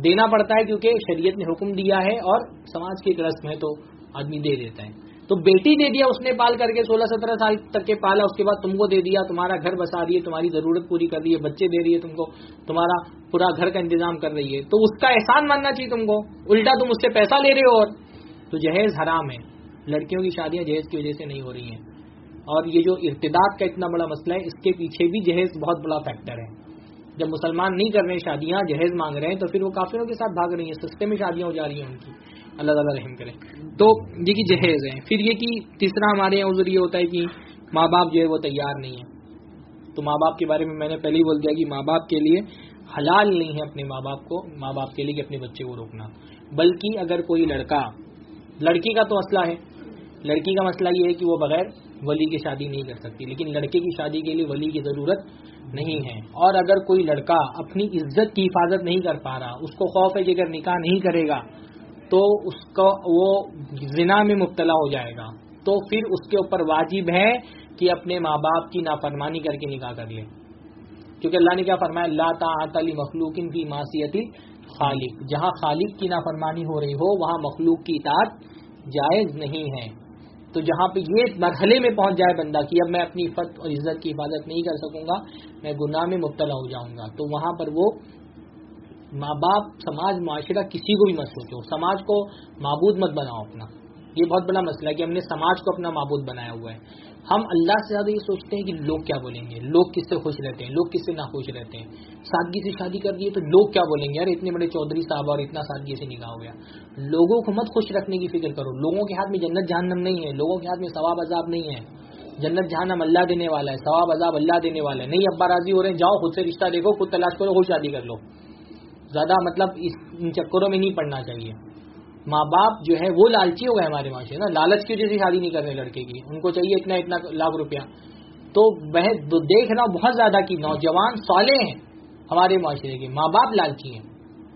Speaker 1: دینا پڑتا ہے کیونکہ شریعت نے حکم دیا ہے اور سماج کی ایک رسم ہے تو آدمی دے دیتا ہے۔ تو بیٹی دے دیا، اس نے پال کر کے سولہ سترہ سال تک کے پالا، اس کے بعد تم کو دے دیا، تمہارا گھر بسا رہی ہے تمہاری ضرورت پوری کر رہی ہے بچے دے رہی ہے تم کو، تمہارا پورا گھر کا انتظام کر رہی ہے۔ تو اس کا احسان ماننا چاہیے تم کو۔ الٹا تم اس سے پیسہ لے رہے ہو اور۔ تو جہیز حرام ہے۔ لڑکیوں کی شادیاں جہیز کی وجہ سے نہیں ہو رہی ہیں۔ اور یہ جو ارتداد کا اتنا بڑا مسئلہ ہے، اس کے پیچھے بھی جہیز بہت بڑا فیکٹر ہے۔ جب مسلمان نہیں کر رہے ہیں شادیاں، جہیز مانگ رہے ہیں، تو پھر وہ کافروں کے ساتھ بھاگ رہی ہیں، سستے میں شادیاں ہو جا رہی ہیں ان کی۔ اللہ تعالیٰ رحم کرے۔ تو یہ کہ جہیز ہے پھر یہ کہ تیسرا ہمارے یہاں عذر یہ ہوتا ہے کہ ماں باپ جو ہے وہ تیار نہیں ہے تو ماں باپ کے بارے میں میں نے پہلے ہی بول دیا کہ ماں باپ کے لیے حلال نہیں ہے اپنے ماں باپ کو، ماں باپ کے لیے کہ اپنے بچے کو روکنا۔ بلکہ اگر کوئی لڑکا، لڑکی کا تو مسئلہ ہے۔ لڑکی کا مسئلہ یہ ہے کہ وہ بغیر ولی کی شادی نہیں کر سکتی، لیکن لڑکے کی شادی کے لیے ولی کی ضرورت نہیں ہے۔ اور اگر کوئی لڑکا اپنی عزت کی حفاظت نہیں کر پا رہا، اس کو خوف ہے کہ اگر نکاح نہیں کرے گا، تو اس کو وہ زنا میں مبتلا ہو جائے گا۔ تو پھر اس کے اوپر واجب ہے کہ اپنے ماں باپ کی نافرمانی کر کے نکاح کر لے۔ کیونکہ اللہ نے کیا فرمایا اللہ تعلی مخلوق کی معاشیتی خالق۔ جہاں خالق کی نافرمانی ہو رہی ہو، وہاں مخلوق کی اطاعت جائز نہیں ہے۔ تو جہاں پہ یہ مرحلے میں پہنچ جائے بندہ کہ اب میں اپنی فت اور عزت کی حفاظت نہیں کر سکوں گا، میں گناہ میں مبتلا ہو جاؤں گا۔ تو وہاں پر وہ ماں باپ، سماج، معاشرہ کسی کو بھی مت سوچو۔ سماج کو معبود مت بناؤ اپنا۔ یہ بہت بڑا مسئلہ ہے کہ ہم نے سماج کو اپنا معبود بنایا ہوا ہے۔ ہم اللہ سے زیادہ یہ سوچتے ہیں کہ لوگ کیا بولیں گے؟ لوگ کس سے خوش رہتے ہیں؟ لوگ کس سے ناخوش رہتے ہیں؟ سادگی سے شادی کر دیے تو لوگ کیا بولیں گے؟ یار اتنے بڑے چودھری صاحب اور اتنا سادگی سے نکاح ہو گیا۔ لوگوں کو مت خوش رکھنے کی فکر کرو۔ لوگوں کے ہاتھ میں جنت جہنم نہیں ہے۔ لوگوں کے ہاتھ میں ثواب عذاب نہیں ہے۔ جنت جہنم اللہ دینے والا ہے۔ ثواب عذاب اللہ دینے والا ہے۔ نہیں، ابا راضی ہو رہے ہیں۔ جاؤ، خود سے رشتہ دیکھو، خود تلاش کرو خود شادی کر لو۔ زیادہ مطلب اس ان چکروں میں نہیں پڑنا چاہیے۔ ماں باپ جو ہے وہ لالچی ہو گئے ہمارے معاشرے نا لالچ کی وجہ سے شادی نہیں کرنے لڑکے کی، ان کو چاہیے اتنا اتنا لاکھ روپیہ۔ تو دیکھنا بہت زیادہ کہ نوجوان سالے ہیں ہمارے معاشرے کے، ماں باپ لالچی ہیں۔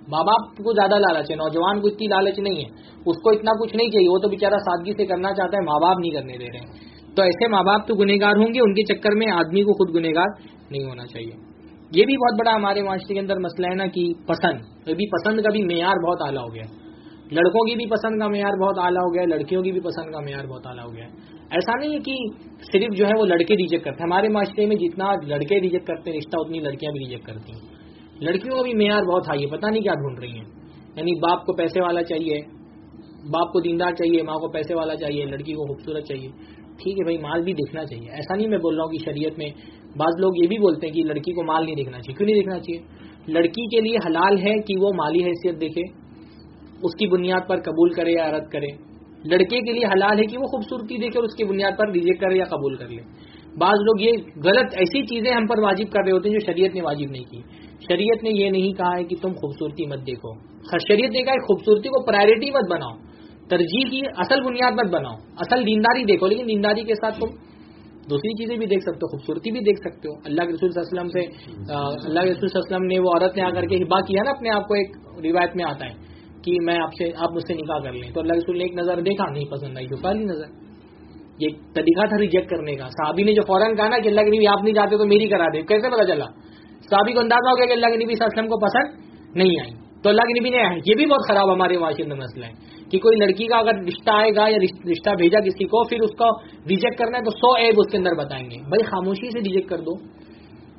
Speaker 1: ماں باپ کو زیادہ لالچ ہے، نوجوان کو اتنی لالچ نہیں ہے۔ اس کو اتنا کچھ نہیں چاہیے، وہ تو بےچارا سادگی سے کرنا چاہتا ہے، ماں باپ نہیں کرنے دے رہے۔ ہیں تو ایسے ماں باپ تو گنےگار ہوں گے، ان کے چکر میں آدمی کو خود گنےگار نہیں ہونا چاہیے۔ یہ بھی بہت بڑا ہمارے معاشرے کے اندر مسئلہ ہے نا کہ پسند۔ بھی پسند کا بھی معیار بہت اعلیٰ ہو گیا۔ لڑکوں کی بھی پسند کا معیار بہت اعلیٰ ہو گیا ہے، لڑکیوں کی بھی پسند کا معیار بہت اعلیٰ ہو گیا ایسا نہیں ہے کہ صرف جو ہے وہ لڑکے ریجیکٹ کرتے ہیں۔ ہمارے معاشرے میں جتنا لڑکے ریجیکٹ کرتے ہیں، رشتہ، اتنی لڑکیاں بھی ریجیکٹ کرتی ہیں۔ لڑکیوں کا بھی معیار بہت ہائی ہے، پتہ نہیں کیا ڈھونڈ رہی ہیں۔ یعنی باپ کو پیسے والا چاہیے، باپ کو دیندار چاہیے، ماں کو پیسے والا چاہیے، لڑکی کو خوبصورت چاہیے۔ ٹھیک ہے بھائی، مال بھی دیکھنا چاہیے۔ ایسا نہیں میں بول رہا ہوں کہ شریعت میں بعض لوگ یہ بھی بولتے ہیں کہ لڑکی کو مال نہیں دیکھنا چاہیے۔ کیوں نہیں دیکھنا چاہیے؟ لڑکی کے لیے حلال ہے کہ وہ مالی حیثیت دیکھے۔ اس کی بنیاد پر قبول کرے یا رد کرے۔ لڑکے کے لیے حلال ہے کہ وہ خوبصورتی دیکھے اور اس کی بنیاد پر ریجیکٹ کرے یا قبول کر لے۔ بعض لوگ یہ غلط ایسی چیزیں ہم پر واجب کر رہے ہوتے ہیں جو شریعت نے واجب نہیں کی۔ شریعت نے یہ نہیں کہا ہے کہ تم خوبصورتی مت دیکھو۔ شریعت نے کہا خوبصورتی کو پرائرٹی مت بناؤ۔ ترجیح کی اصل بنیاد مت بناؤ۔ اصل دینداری دیکھو، لیکن دینداری کے ساتھ تم دوسری چیزیں بھی دیکھ سکتے ہو، خوبصورتی بھی دیکھ سکتے ہو۔ اللہ کے رسول صلی اللہ علیہ وسلم سے اللہ کے رسول صلی اللہ علیہ وسلم نے وہ عورت نے آ کر کے ہبا کیا نا، اپنے آپ کو ایک روایت میں آتا ہے۔ کہ میں آپ سے آپ مجھ سے نکاح کر لیں۔ تو اللہ رسول نے ایک نظر دیکھا، نہیں پسند آئی تو پہلی نظر۔ یہ طریقہ تھا ریجیکٹ کرنے کا۔ صحابی نے جو فوراً کہا نا کہ اللہ کے نبی آپ نہیں جاتے تو میری کرا دے، کیسے پتا چلا؟ صحابی کو اندازہ ہو گیا کہ اللہ کے نبی صلی اللہ علیہ وسلم کو پسند نہیں آئی تو اللہ کے نبی نے یہ بھی بہت خراب ہمارے معاشرے میں مسئلہ ہے کہ کوئی لڑکی کا اگر رشتہ آئے گا یا رشتہ بھیجا کسی کو، پھر اس کو ریجیکٹ کرنا ہے تو سو ایب اس کے اندر بتائیں گے۔ بھائی خاموشی سے ریجیکٹ کر دو۔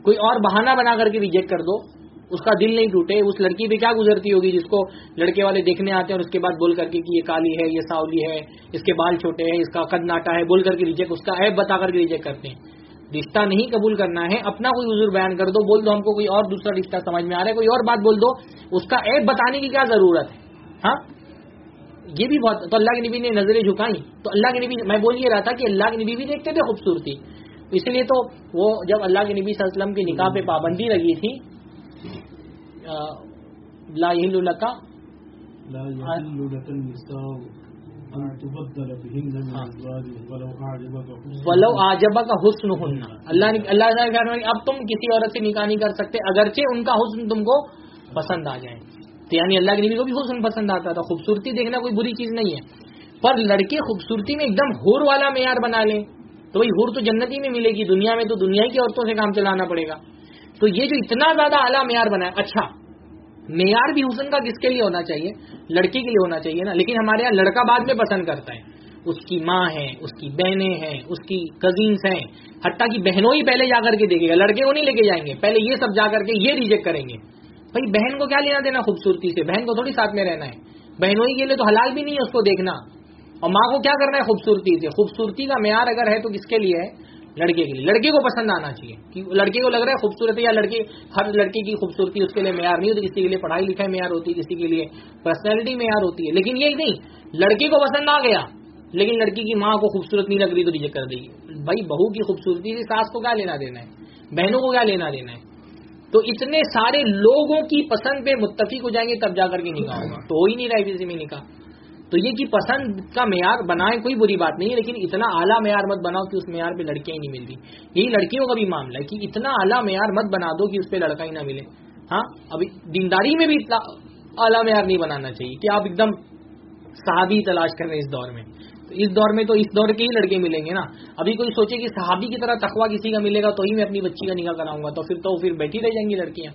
Speaker 1: کوئی اور بہانہ بنا کر کے ریجیکٹ کر دو۔ اس کا دل نہیں ٹوٹے، اس لڑکی پہ کیا گزرتی ہوگی جس کو لڑکے والے دیکھنے آتے ہیں اور اس کے بعد بول کر کے کہ یہ کالی ہے، یہ ساولی ہے، اس کے بال چھوٹے ہیں، اس کا قد ناٹا ہے، بول کر کے ریجیکٹ، اس کا ایپ بتا کر کے ریجیکٹ کرتے ہیں۔ رشتہ نہیں قبول کرنا ہے، اپنا کوئی حضور بیان کر دو، بول دو ہم کو کوئی اور دوسرا رشتہ سمجھ میں آ رہا ہے، کوئی اور بات بول دو، اس کا ایپ بتانے کی کیا ضرورت ہے؟ ہاں؟ یہ بھی بہت، تو اللہ کے نبی نے نظریں جھکائی تو اللہ کے نبی، میں بول یہ رہا تھا کہ اللہ کے نبی بھی دیکھتے تھے، خوبصورتی۔ اس لیے تو وہ جب اللہ کے نبی صلی اللہ علیہ وسلم کی نکاح پہ پابندی لگی تھی لا کا ولو آجبا کا حسن ہننا اللہ نے اللہ اب تم کسی عورت سے نکاح نہیں کر سکتے اگرچہ ان کا حسن تم کو پسند آ جائے۔ تو یعنی اللہ کے نبی کو بھی حسن پسند آتا تھا۔ خوبصورتی دیکھنا کوئی بری چیز نہیں ہے۔ پر لڑکے خوبصورتی میں ایک دم ہور والا معیار بنا لیں تو وہی ہور تو جنتی میں ملے گی دنیا میں تو دنیا کی عورتوں سے کام چلانا پڑے گا۔ تو یہ جو اتنا زیادہ اعلیٰ معیار بنا ہے اچھا معیار بھی حسن کا کس کے لیے ہونا چاہیے؟ لڑکی کے لیے ہونا چاہیے نا۔ لیکن ہمارے یہاں لڑکا بعد میں پسند کرتا ہے۔ اس کی ماں ہے، اس کی بہنیں ہیں، اس کی کزنس ہیں۔ حتیٰ کی بہنوں ہی پہلے جا کر کے دیکھے گا۔ لڑکے کو نہیں لے کے جائیں گے۔ پہلے یہ سب جا کر کے یہ ریجیکٹ کریں گے۔ بھائی، بہن کو کیا لینا دینا خوبصورتی سے؟ بہن کو تھوڑی ساتھ میں رہنا ہے۔ بہنوں ہی کے لیے تو حلال بھی نہیں ہے اس کو دیکھنا۔ اور ماں کو کیا کرنا ہے خوبصورتی سے؟ خوبصورتی کا معیار اگر ہے تو کس کے لیے ہے؟ لڑکے کے لیے۔ لڑکے کو پسند آنا چاہیے۔ کہ لڑکے کو لگ رہا ہے خوبصورت یا لڑکی ہر لڑکی کی خوبصورتی اس کے لیے معیار نہیں ہوتی کسی کے لیے پڑھائی لکھائی معیار ہوتی ہے کسی کے لیے پرسنالٹی معیار ہوتی ہے۔ لیکن یہ نہیں، لڑکے کو پسند آ گیا، لیکن لڑکی کی ماں کو خوبصورت نہیں لگ رہی تو ریجیکٹ کر دے۔ گی بھائی، بہو کی خوبصورتی سے ساس کو کیا لینا دینا ہے؟ بہنوں کو کیا لینا دینا ہے؟ تو اتنے سارے لوگوں کی پسند پہ متفق ہو جائیں گے تب جا کر کے نکاح ہوگا۔ تو ہو ہی نہیں رہا کسی میں نکاح۔ تو یہ کہ پسند کا معیار بنائے کوئی بری بات نہیں ہے، لیکن اتنا اعلیٰ معیار مت بناؤ کہ اس معیار پہ لڑکیاں ہی نہیں ملتی۔ یہی لڑکیوں کا بھی معاملہ ہے کہ اتنا اعلیٰ معیار مت بنا دو کہ اس پہ لڑکا ہی نہ ملے ہاں ابھی دینداری میں بھی اتنا اعلیٰ معیار نہیں بنانا چاہیے کہ آپ ایک دم صحابی تلاش کر رہے ہیں اس دور میں۔ اس دور میں تو اس دور کے ہی لڑکے ملیں گے نا۔ ابھی کوئی سوچے کہ صحابی کی طرح تخوا کسی کا ملے گا تو ہی میں اپنی بچی کا نکاح کراؤں گا، تو پھر تو پھر بیٹھی رہ جائیں گی لڑکیاں۔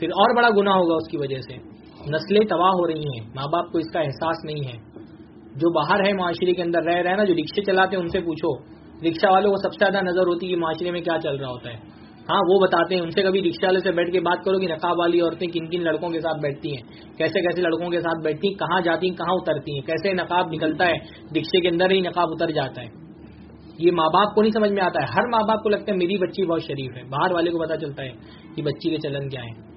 Speaker 1: پھر اور بڑا گنا ہوگا اس کی وجہ سے۔ نسلیں تباہ ہو رہی ہیں، ماں باپ کو اس کا احساس نہیں ہے۔ جو باہر ہے معاشرے کے اندر رہ رہے ہیں نا، جو رکشے چلاتے ہیں، ان سے پوچھو۔ رکشا والوں کو سب سے زیادہ نظر ہوتی ہے معاشرے میں کیا چل رہا ہوتا ہے۔ ہاں وہ بتاتے ہیں، ان سے کبھی رکشا والے سے بیٹھ کے بات کرو کہ نقاب والی عورتیں کن کن لڑکوں کے ساتھ بیٹھتی ہیں۔ کیسے کیسے لڑکوں کے ساتھ بیٹھتی ہیں، کہاں جاتی ہیں، کہاں اترتی ہیں۔ کیسے نقاب نکلتا ہے، رکشے کے اندر ہی نقاب اتر جاتا ہے۔ یہ ماں باپ کو نہیں سمجھ میں آتا ہے۔ ہر ماں باپ کو لگتا ہے، میری بچی بہت شریف ہے، باہر والے کو پتا چلتا ہے کہ بچی کے چلن کیا ہے۔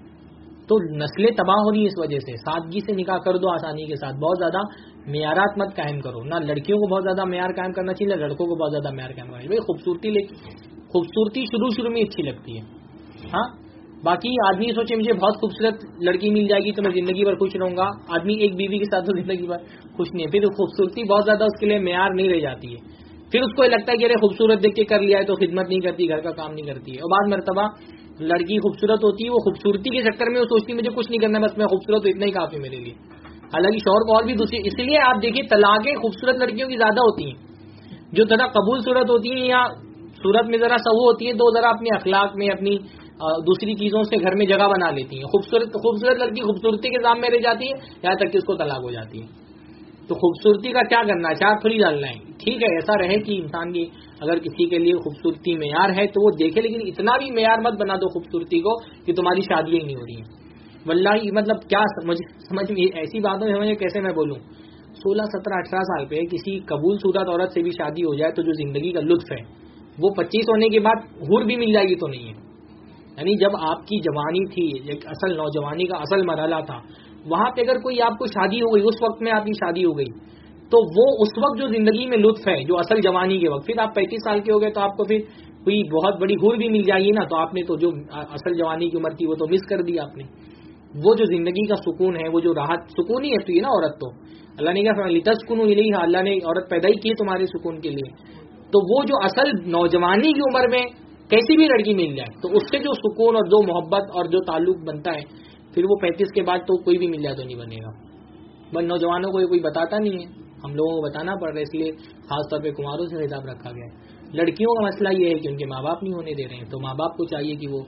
Speaker 1: تو نسلیں تباہ ہو رہی ہیں اس وجہ سے۔ سادگی سے نکاح کر دو آسانی کے ساتھ۔ بہت زیادہ معیارات مت قائم کرو۔ نہ لڑکیوں کو بہت زیادہ معیار قائم کرنا چاہیے، نہ لڑکوں کو بہت زیادہ معیار قائم کرنا چاہیے۔ خوبصورتی لے خوبصورتی شروع شروع میں اچھی لگتی ہے۔ ہاں؟ باقی آدمی سوچے، مجھے بہت خوبصورت لڑکی مل جائے گی تو میں زندگی بھر خوش رہوں گا۔ آدمی ایک بیوی کے ساتھ تو زندگی بھر خوش نہیں ہے۔ پھر خوبصورتی بہت زیادہ اس کے لیے معیار نہیں رہ جاتی ہے۔ پھر اس کو یہ لگتا ہے کہ ارے، خوبصورت دیکھ کے کر لیا ہے تو خدمت نہیں کرتی، گھر کا کام نہیں کرتی ہے۔ اور بعض مرتبہ لڑکی خوبصورت ہوتی ہے، وہ خوبصورتی کے چکر میں وہ سوچتی مجھے کچھ نہیں کرنا، بس میں خوبصورت تو اتنا ہی کافی میرے لیے۔ حالانکہ شور کو اور بھی دوسری، اس لیے آپ دیکھیے، طلاقیں خوبصورت لڑکیوں کی زیادہ ہوتی ہیں۔ جو ذرا قبول صورت ہوتی ہیں یا صورت میں ذرا سو ہوتی ہیں تو ذرا اپنے اخلاق میں، اپنی دوسری چیزوں سے گھر میں جگہ بنا لیتی ہیں۔ خوبصورت خوبصورت لڑکی خوبصورتی کے سامنے رہ جاتی ہے، یہاں تک کہ اس کو طلاق ہو جاتی ہے۔ تو خوبصورتی کا کیا کرنا چار تھوڑی ڈالنا ہے۔ ٹھیک ہے، ایسا رہے کہ انسان کی اگر کسی کے لیے خوبصورتی معیار ہے تو وہ دیکھے، لیکن اتنا بھی معیار مت بنا دو خوبصورتی کو کہ تمہاری شادی ہی نہیں ہو رہی ہے ولہ مطلب کیا سمجھ سمجھ ایسی باتوں میں کیسے میں بولوں؟ سولہ، سترہ، اٹھارہ سال پہ کسی قبول شدہ عورت سے بھی شادی ہو جائے تو جو زندگی کا لطف ہے، وہ پچیس ہونے کے بعد ہور بھی مل جائے گی تو نہیں ہے۔ یعنی جب آپ کی جوانی تھی، ایک اصل نوجوانی کا اصل مرحلہ تھا، وہاں پہ اگر کوئی آپ کو شادی ہو گئی، اس وقت میں آپ کی شادی ہو گئی تو وہ اس وقت جو زندگی میں لطف ہے، جو اصل جوانی کے وقت۔ پھر آپ پینتیس سال کے ہو گئے تو آپ کو پھر کوئی بہت بڑی ہور بھی مل جائے گی نا، تو آپ نے تو جو اصل جوانی کی عمر تھی وہ تو مس کر دی آپ نے۔ وہ جو زندگی کا سکون ہے، وہ جو راحت سکون ہی ہے نا عورت تو۔ اللہ نے کیا لتسکن نہیں ہے اللہ نے عورت پیدا ہی کی تمہارے سکون کے لیے۔ تو وہ جو اصل نوجوانی کی عمر میں کیسی بھی لڑکی مل جائے، تو اس سے جو سکون اور جو محبت اور جو تعلق بنتا ہے، پھر وہ پینتیس کے بعد تو کوئی بھی مل جائے تو نہیں بنے گا۔ بس نوجوانوں کو یہ کوئی بتاتا نہیں ہے۔ ہم لوگوں کو بتانا پڑ رہا ہے، اس لیے خاص طور پہ کماروں سے حساب رکھا گیا ہے۔ لڑکیوں کا مسئلہ یہ ہے کہ ان کے ماں باپ نہیں ہونے دے رہے ہیں، تو ماں باپ کو چاہیے کہ وہ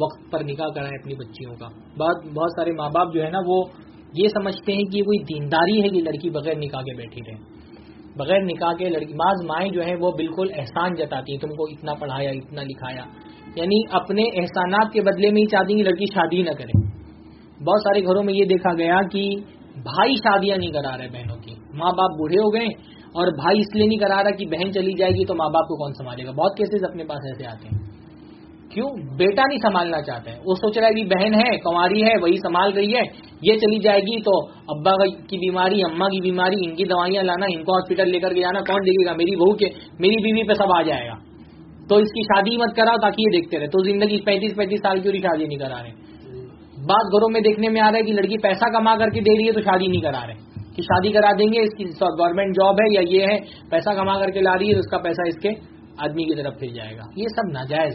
Speaker 1: وقت پر نکاح کرائیں اپنی بچیوں کا۔ بہت بہت سارے ماں باپ جو ہے نا، وہ یہ سمجھتے ہیں کہ کوئی دینداری ہے کہ لڑکی بغیر نکاح کے بیٹھی رہے۔ بغیر نکاح کے لڑکی بعض مائیں جو ہے وہ بالکل احسان جتاتی ہیں، تم کو اتنا پڑھایا، اتنا لکھایا۔ یعنی اپنے احسانات کے بدلے میں ہی چاہتی ہیں کہ لڑکی شادی نہ کرے۔ بہت سارے گھروں میں یہ دیکھا گیا کہ بھائی شادیاں نہیں کرا رہے بہنوں ماں باپ بوڑھے ہو گئے اور بھائی اس لیے نہیں کرا رہا کہ بہن چلی جائے گی تو ماں باپ کو کون سنبھالے گا؟ بہت کیسز اپنے پاس ایسے آتے ہیں۔ کیوں؟ بیٹا نہیں سنبھالنا چاہتا ہے۔ وہ سوچ رہا ہے کہ بہن ہے، کماری ہے، وہی سنبھال رہی ہے، یہ چلی جائے گی تو ابا کی بیماری اما کی بیماری، ان کی دوائیاں لانا، ان کو ہاسپٹل لے کر کے جانا، کون دیکھے گا؟ میری بہو کے، میری بیوی پہ سب آ جائے گا۔ تو اس کی شادی مت کراؤ تاکہ یہ دیکھتے رہے۔ تو زندگی پینتیس پینتیس سال کی شادی نہیں کرا رہے۔ بعض گھروں میں دیکھنے میں آ رہا ہے کہ لڑکی پیسہ کما کر کے دے رہی ہے تو شادی نہیں کرا رہے۔ کہ شادی کرا دیں گے، اس کی گورنمنٹ جاب ہے یا یہ ہے، پیسہ کما کر کے لا رہی ہے، اس کا پیسہ اس کے آدمی کی طرف پھر جائے گا۔ یہ سب ناجائز۔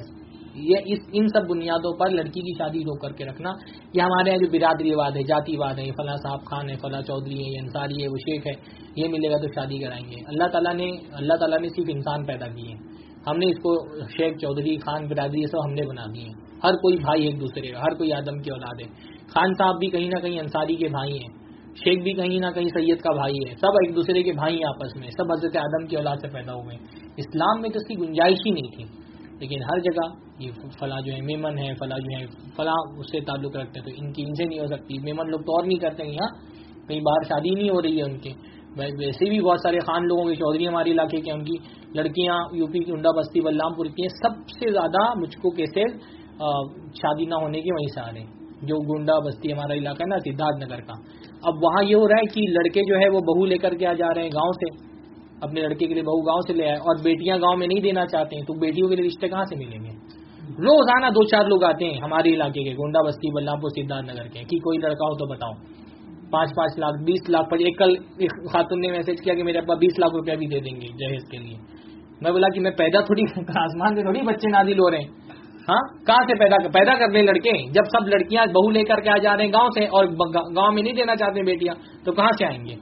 Speaker 1: یہ اس، ان سب بنیادوں پر لڑکی کی شادی روک کر کے رکھنا۔ یہ ہمارے یہاں جو برادری واد ہے جاتی واد ہے فلاں صاحب خان ہے فلاں چودھری ہے یہ انصاری ہے وہ شیخ ہے یہ ملے گا تو شادی کرائیں گے۔ اللہ تعالیٰ نے، اللہ تعالیٰ نے صرف انسان پیدا کیے ہم نے اس کو شیخ، چودھری، خان، برادری، یہ سب ہم نے بنا دیے ہر کوئی بھائی ایک دوسرے کا، ہر کوئی آدم کی اولاد ہے۔ خان صاحب بھی کہیں نہ کہیں انصاری کے بھائی ہیں۔ شیخ بھی کہیں نہ کہیں سید کا بھائی ہے، سب ایک دوسرے کے بھائی ہیں آپس میں، سب حضرت آدم کی اولاد سے پیدا ہوئے اسلام میں تو اس کی گنجائش ہی نہیں تھی۔ لیکن ہر جگہ یہ فلاں جو ہے میمن ہے فلاں جو ہے فلاں اس سے تعلق رکھتے ہیں تو ان کی، ان سے نہیں ہو سکتی۔ میمن لوگ تو اور نہیں کرتے یہاں کہیں باہر شادی نہیں ہو رہی ہے ان کے ویسے بھی بہت سارے خان لوگوں کے چودھری ہمارے علاقے کے ان کی لڑکیاں یو پی کی، انڈا بستی بلرام پور کی ہیں، سب سے زیادہ مجھ کو کیسے شادی نہ ہونے کے وہیں سے آ رہے ہیں۔ جو گنڈا بستی ہمارا علاقہ ہے نا، سدھارتھ نگر کا اب وہاں یہ ہو رہا ہے کہ لڑکے جو ہے وہ بہو لے کر کے آ جا رہے ہیں گاؤں سے، اپنے لڑکے کے لیے بہو گاؤں سے لے آئے، اور بیٹیاں گاؤں میں نہیں دینا چاہتے ہیں، تو بیٹیوں کے لیے رشتے کہاں سے ملیں گے؟ روزانہ دو چار لوگ آتے ہیں ہمارے علاقے کے گونڈا بستی بلرام پور سدھارتھ نگر کے، کہ کوئی لڑکا ہو تو بتاؤ۔ پانچ پانچ لاکھ، بیس لاکھ پر ایک کل خاتون نے میسج کیا کہ میرے ابا بیس لاکھ روپیہ بھی دے دیں گے جہیز کے لیے۔ میں بولا کہ میں پیدا تھوڑی آسمان سے تھوڑی بچے نازل ہو رہے ہیں۔ ہاں کہاں سے پیدا پیدا کر دیں لڑکے جب سب لڑکیاں بہو لے کر کے آ جا رہے ہیں گاؤں سے اور گاؤں میں نہیں دینا چاہتے بیٹیاں، تو کہاں سے آئیں گے؟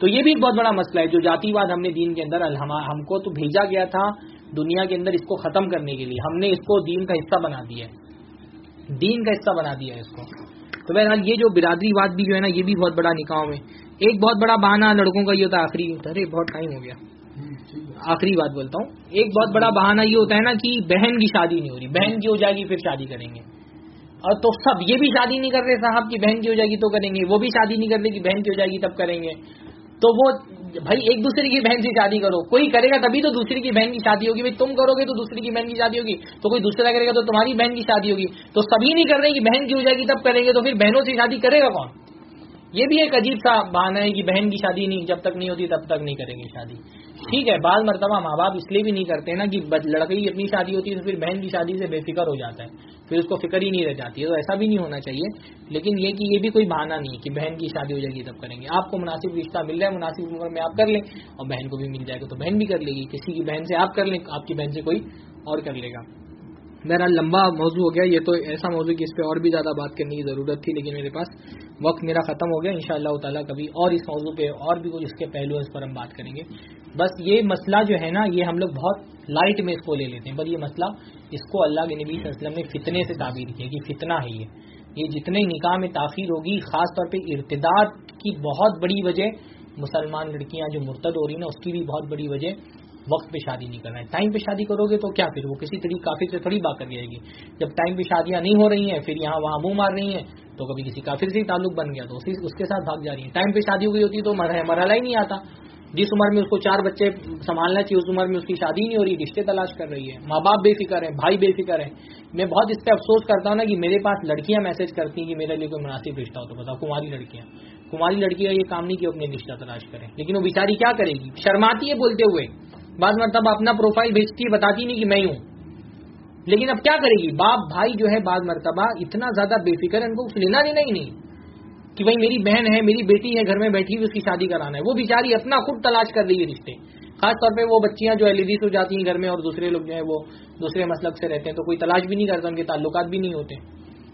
Speaker 1: تو یہ بھی ایک بہت بڑا مسئلہ ہے۔ جو جاتی واد ہم نے دین کے اندر ہم کو تو بھیجا گیا تھا دنیا کے اندر اس کو ختم کرنے کے لیے۔ ہم نے اس کو دین کا حصہ بنا دیا ہے۔ دین کا حصہ بنا دیا ہے اس کو۔ تو بہرحال یہ جو برادری واد بھی جو ہے نا، یہ بھی بہت بڑا نکاح میں، ایک بہت بڑا بہانہ لڑکوں کا یہ ہوتا ہے، آخری ارے، بہت ٹائم ہو گیا۔ آخری بات بولتا ہوں۔ ایک بہت بڑا بہانہ یہ ہوتا ہے نا کہ بہن کی شادی نہیں ہو رہی۔ بہن کی ہو جائے گی، پھر شادی کریں گے۔ اور تو سب یہ بھی شادی نہیں کر رہے صاحب کی بہن کی ہو جائے گی تو کریں گے۔ وہ بھی شادی نہیں کر رہے کہ بہن کی ہو جائے گی تب کریں گے۔ تو وہ بھائی ایک دوسرے کی بہن سے شادی کرو۔ کوئی کرے گا تبھی تو دوسری کی بہن کی شادی ہوگی۔ بھائی تم کرو گے تو دوسری کی بہن کی شادی ہوگی۔ تو کوئی دوسرا کرے گا تو تمہاری بہن کی شادی ہوگی۔ تو سبھی نہیں کر رہے کہ بہن کی ہو جائے گی تب کریں گے تو پھر بہنوں سے شادی کرے گا کون؟ یہ بھی ایک عجیب سا بہانا ہے کہ بہن کی شادی نہیں، جب تک نہیں ہوتی تب تک نہیں کریں گے شادی۔ ٹھیک ہے، بعض مرتبہ ماں باپ اس لیے بھی نہیں کرتے نا کہ لڑکی کی اپنی شادی ہوتی ہے تو پھر بہن کی شادی سے بے فکر ہو جاتا ہے۔ پھر اس کو فکر ہی نہیں رہ جاتی ہے تو ایسا بھی نہیں ہونا چاہیے۔ لیکن یہ کہ یہ بھی کوئی بہانا نہیں ہے کہ بہن کی شادی ہو جائے گی تب کریں گے۔ آپ کو مناسب رشتہ مل رہا ہے، مناسب عمر میں آپ کر لیں اور بہن کو بھی مل جائے گا تو بہن بھی کر لے گی۔ کسی کی بہن سے آپ کر لیں، آپ کی بہن سے کوئی اور کر لے گا۔ میرا لمبا موضوع ہو گیا، یہ تو ایسا موضوع کہ اس پہ اور بھی زیادہ بات کرنے کی ضرورت تھی، لیکن میرے پاس وقت میرا ختم ہو گیا۔ ان شاء اللہ تعالیٰ کبھی اور اس موضوع پہ اور بھی کچھ اس کے پہلو اس پر ہم بات کریں گے۔ بس یہ مسئلہ جو ہے نا، یہ ہم لوگ بہت لائٹ میں اس کو لے لیتے ہیں، بس یہ مسئلہ اس کو اللہ کے نبی صلی اللہ علیہ وسلم نے فتنے سے تعبیر کیا کہ فتنہ ہے یہ۔ یہ جتنے نکاح میں تاخیر ہوگی، خاص طور پہ ارتداد کی بہت بڑی وجہ مسلمان لڑکیاں جو مرتد ہو رہی ہیں نا اس کی بھی بہت بڑی وجہ وقت پہ شادی نہیں کرنا ہے۔ ٹائم پہ شادی کرو گے تو کیا؟ پھر وہ کسی طریقے کافر سے تھوڑی بات کر جائے گی۔ جب ٹائم پہ شادیاں نہیں ہو رہی ہیں، پھر یہاں وہاں منہ مار رہی ہیں، تو کبھی کسی کافر سے ہی تعلق بن گیا، تو اس کے ساتھ بھاگ جا رہی ہیں۔ ٹائم پہ شادی ہو گئی ہوتی تو مرحلہ ہی نہیں آتا۔ جس عمر میں اس کو چار بچے سنبھالنا چاہیے، اس عمر میں اس کی شادی نہیں ہو رہی، رشتے تلاش کر رہی ہے۔ ماں باپ بے فکر ہے بھائی بے فکر ہے میں بہت اس پہ افسوس کرتا ہوں نا کہ میرے پاس لڑکیاں میسج کرتی ہیں کہ میرے لیے کوئی مناسب رشتہ ہو، تو بتاؤ کماری لڑکیاں۔ کماری لڑکی کا یہ کام نہیں کہ اپنے رشتہ تلاش کریں، لیکن وہ بیچاری کیا کرے گی؟ شرماتی ہے بولتے ہوئے۔ بعض مرتبہ اپنا پروفائل بھیجتی ہے، بتاتی نہیں کہ میں ہوں۔ لیکن اب کیا کرے گی؟ باپ بھائی جو ہے بعض مرتبہ اتنا زیادہ بے فکر ہے، ان کو لینا دینا ہی نہیں۔ کہ بھائی میری بہن ہے، میری بیٹی ہے، گھر میں بیٹھی ہوئی، اس کی شادی کرانا ہے۔ وہ بیچاری اپنا خود تلاش کر رہی ہے رشتے۔ خاص طور پہ وہ بچیاں جو ایل ای ڈیز ہو جاتی ہیں گھر میں اور دوسرے لوگ جو ہے وہ دوسرے مسلک سے رہتے ہیں، تو کوئی تلاش بھی نہیں کرتا، ان کے تعلقات بھی نہیں ہوتے۔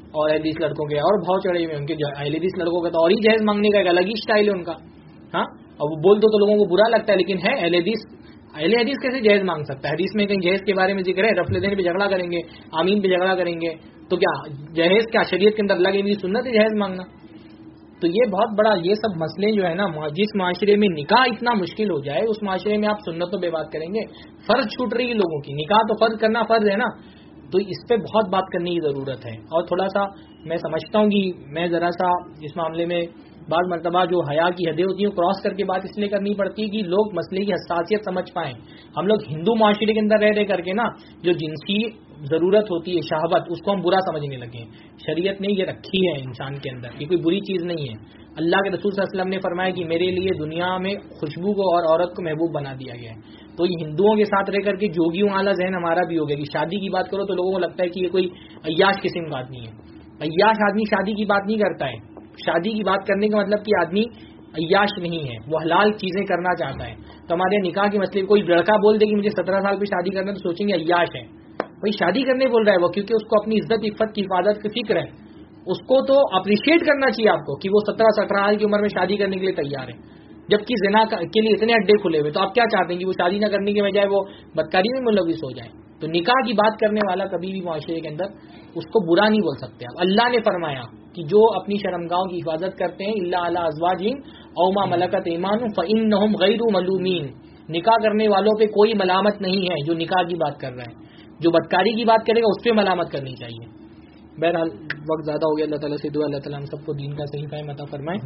Speaker 1: اور ایل ڈیز لڑکوں کے، اور بھاؤ چڑھے ہوئے ان کے۔ ایل ای ڈیز لڑکوں کا تو اور ہی جہیز مانگنے کا ایک الگ ہی اسٹائل ہے ان کا۔ ہاں؟ اور وہ بول دو تو لوگوں کو برا لگتا ہے، لیکن ہے ایل ای اہل حدیث کیسے جہیز مانگ سکتا ہے؟ حدیث میں کہیں جہیز کے بارے میں ذکر ہے، رفل دین پہ جھگڑا کریں گے، آمین پہ جھگڑا کریں گے، تو کیا جہیز کیا شریعت کے اندر لگے گی سنت ہے جہیز مانگنا؟ تو یہ بہت بڑا، یہ سب مسئلے جو ہے نا جس معاشرے میں نکاح اتنا مشکل ہو جائے، اس معاشرے میں آپ سنتوں پہ بات کریں گے، فرض چھوٹ رہی ہے لوگوں کی، نکاح تو فرض کرنا فرض ہے نا، تو اس پہ بہت بات کرنے کی ضرورت ہے۔ اور تھوڑا سا میں سمجھتا ہوں کہ میں ذرا سا اس معاملے میں بعض مرتبہ جو حیا کی حدیں ہوتی ہیں کراس کر کے بات اس لیے کرنی پڑتی ہے کہ لوگ مسئلے کی حساسیت سمجھ پائیں۔ ہم لوگ ہندو معاشرے کے اندر رہ رہے کر کے نا جو جنسی ضرورت ہوتی ہے شہابت اس کو ہم برا سمجھنے لگے شریعت نے یہ رکھی ہے انسان کے اندر، یہ کوئی بری چیز نہیں ہے۔ اللہ کے رسول صلی اللہ علیہ وسلم نے فرمایا کہ میرے لیے دنیا میں خوشبو کو اور عورت کو محبوب بنا دیا گیا ہے۔ تو یہ ہندوؤں کے ساتھ رہ کر کے جوگیوں والا ذہن ہمارا بھی ہو گیا کہ شادی کی بات کرو تو لوگوں کو لگتا ہے کہ یہ کوئی عیاش قسم کا آدمی ہے۔ عیاش آدمی شادی کی بات نہیں کرتا ہے۔ شادی کی بات کرنے کا مطلب کہ آدمی عیاش نہیں ہے، وہ حلال چیزیں کرنا چاہتا ہے۔ تو ہمارے نکاح کے مسئلے، کوئی لڑکا بول دے کہ مجھے سترہ سال پہ شادی کرنا تو سوچیں گے عیاش ہے۔ بھائی شادی کرنے بول رہا ہے وہ کیونکہ اس کو اپنی عزت، عفت کی حفاظت کی فکر ہے۔ اس کو تو اپریشیٹ کرنا چاہیے آپ کو کہ وہ سترہ سترہ سال کی عمر میں شادی کرنے کے لیے تیار ہے۔ جبکہ زنا کے لیے اتنے اڈے کھلے ہوئے، تو آپ کیا چاہتے ہیں کہ وہ شادی نہ کرنے کے بجائے وہ بدکاری میں ملوث ہو جائیں تو نکاح کی بات کرنے والا کبھی بھی معاشرے کے اندر اس کو برا نہیں بول سکتے۔ آپ اللہ نے فرمایا کہ جو اپنی شرمگاہوں کی حفاظت کرتے ہیں اللہ علیہ ازواجین اوما ملکت ایمان فعین غیر ملومین نکاح کرنے والوں پہ کوئی ملامت نہیں ہے جو نکاح کی بات کر رہے ہیں۔ جو بدکاری کی بات کرے گا، اس پہ ملامت کرنی چاہیے۔ بہرحال، وقت زیادہ ہو گیا، اللہ تعالیٰ سے دعا، اللہ تعالیٰ ہم سب کو دین کا صحیح فہم عطا فرمائے۔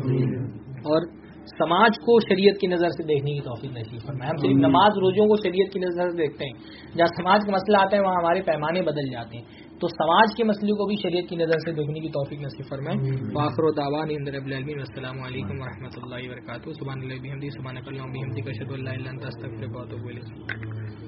Speaker 1: اور سماج کو شریعت کی نظر سے دیکھنے کی توفیق نصیب فرمائے ہم صرف نماز روزوں کو شریعت کی نظر سے دیکھتے ہیں۔ جہاں سماج کا مسئلہ آتا ہے وہاں ہمارے پیمانے بدل جاتے ہیں۔ تو سماج کے مسئلے کو بھی شریعت کی نظر سے دیکھنے کی توفیق نصیب فرمائے باخر و داوان السلام علیکم و رحمۃ اللہ وبرکاتہ۔ سبحان اللہ سبحان اللہ کا شد اللہ بہت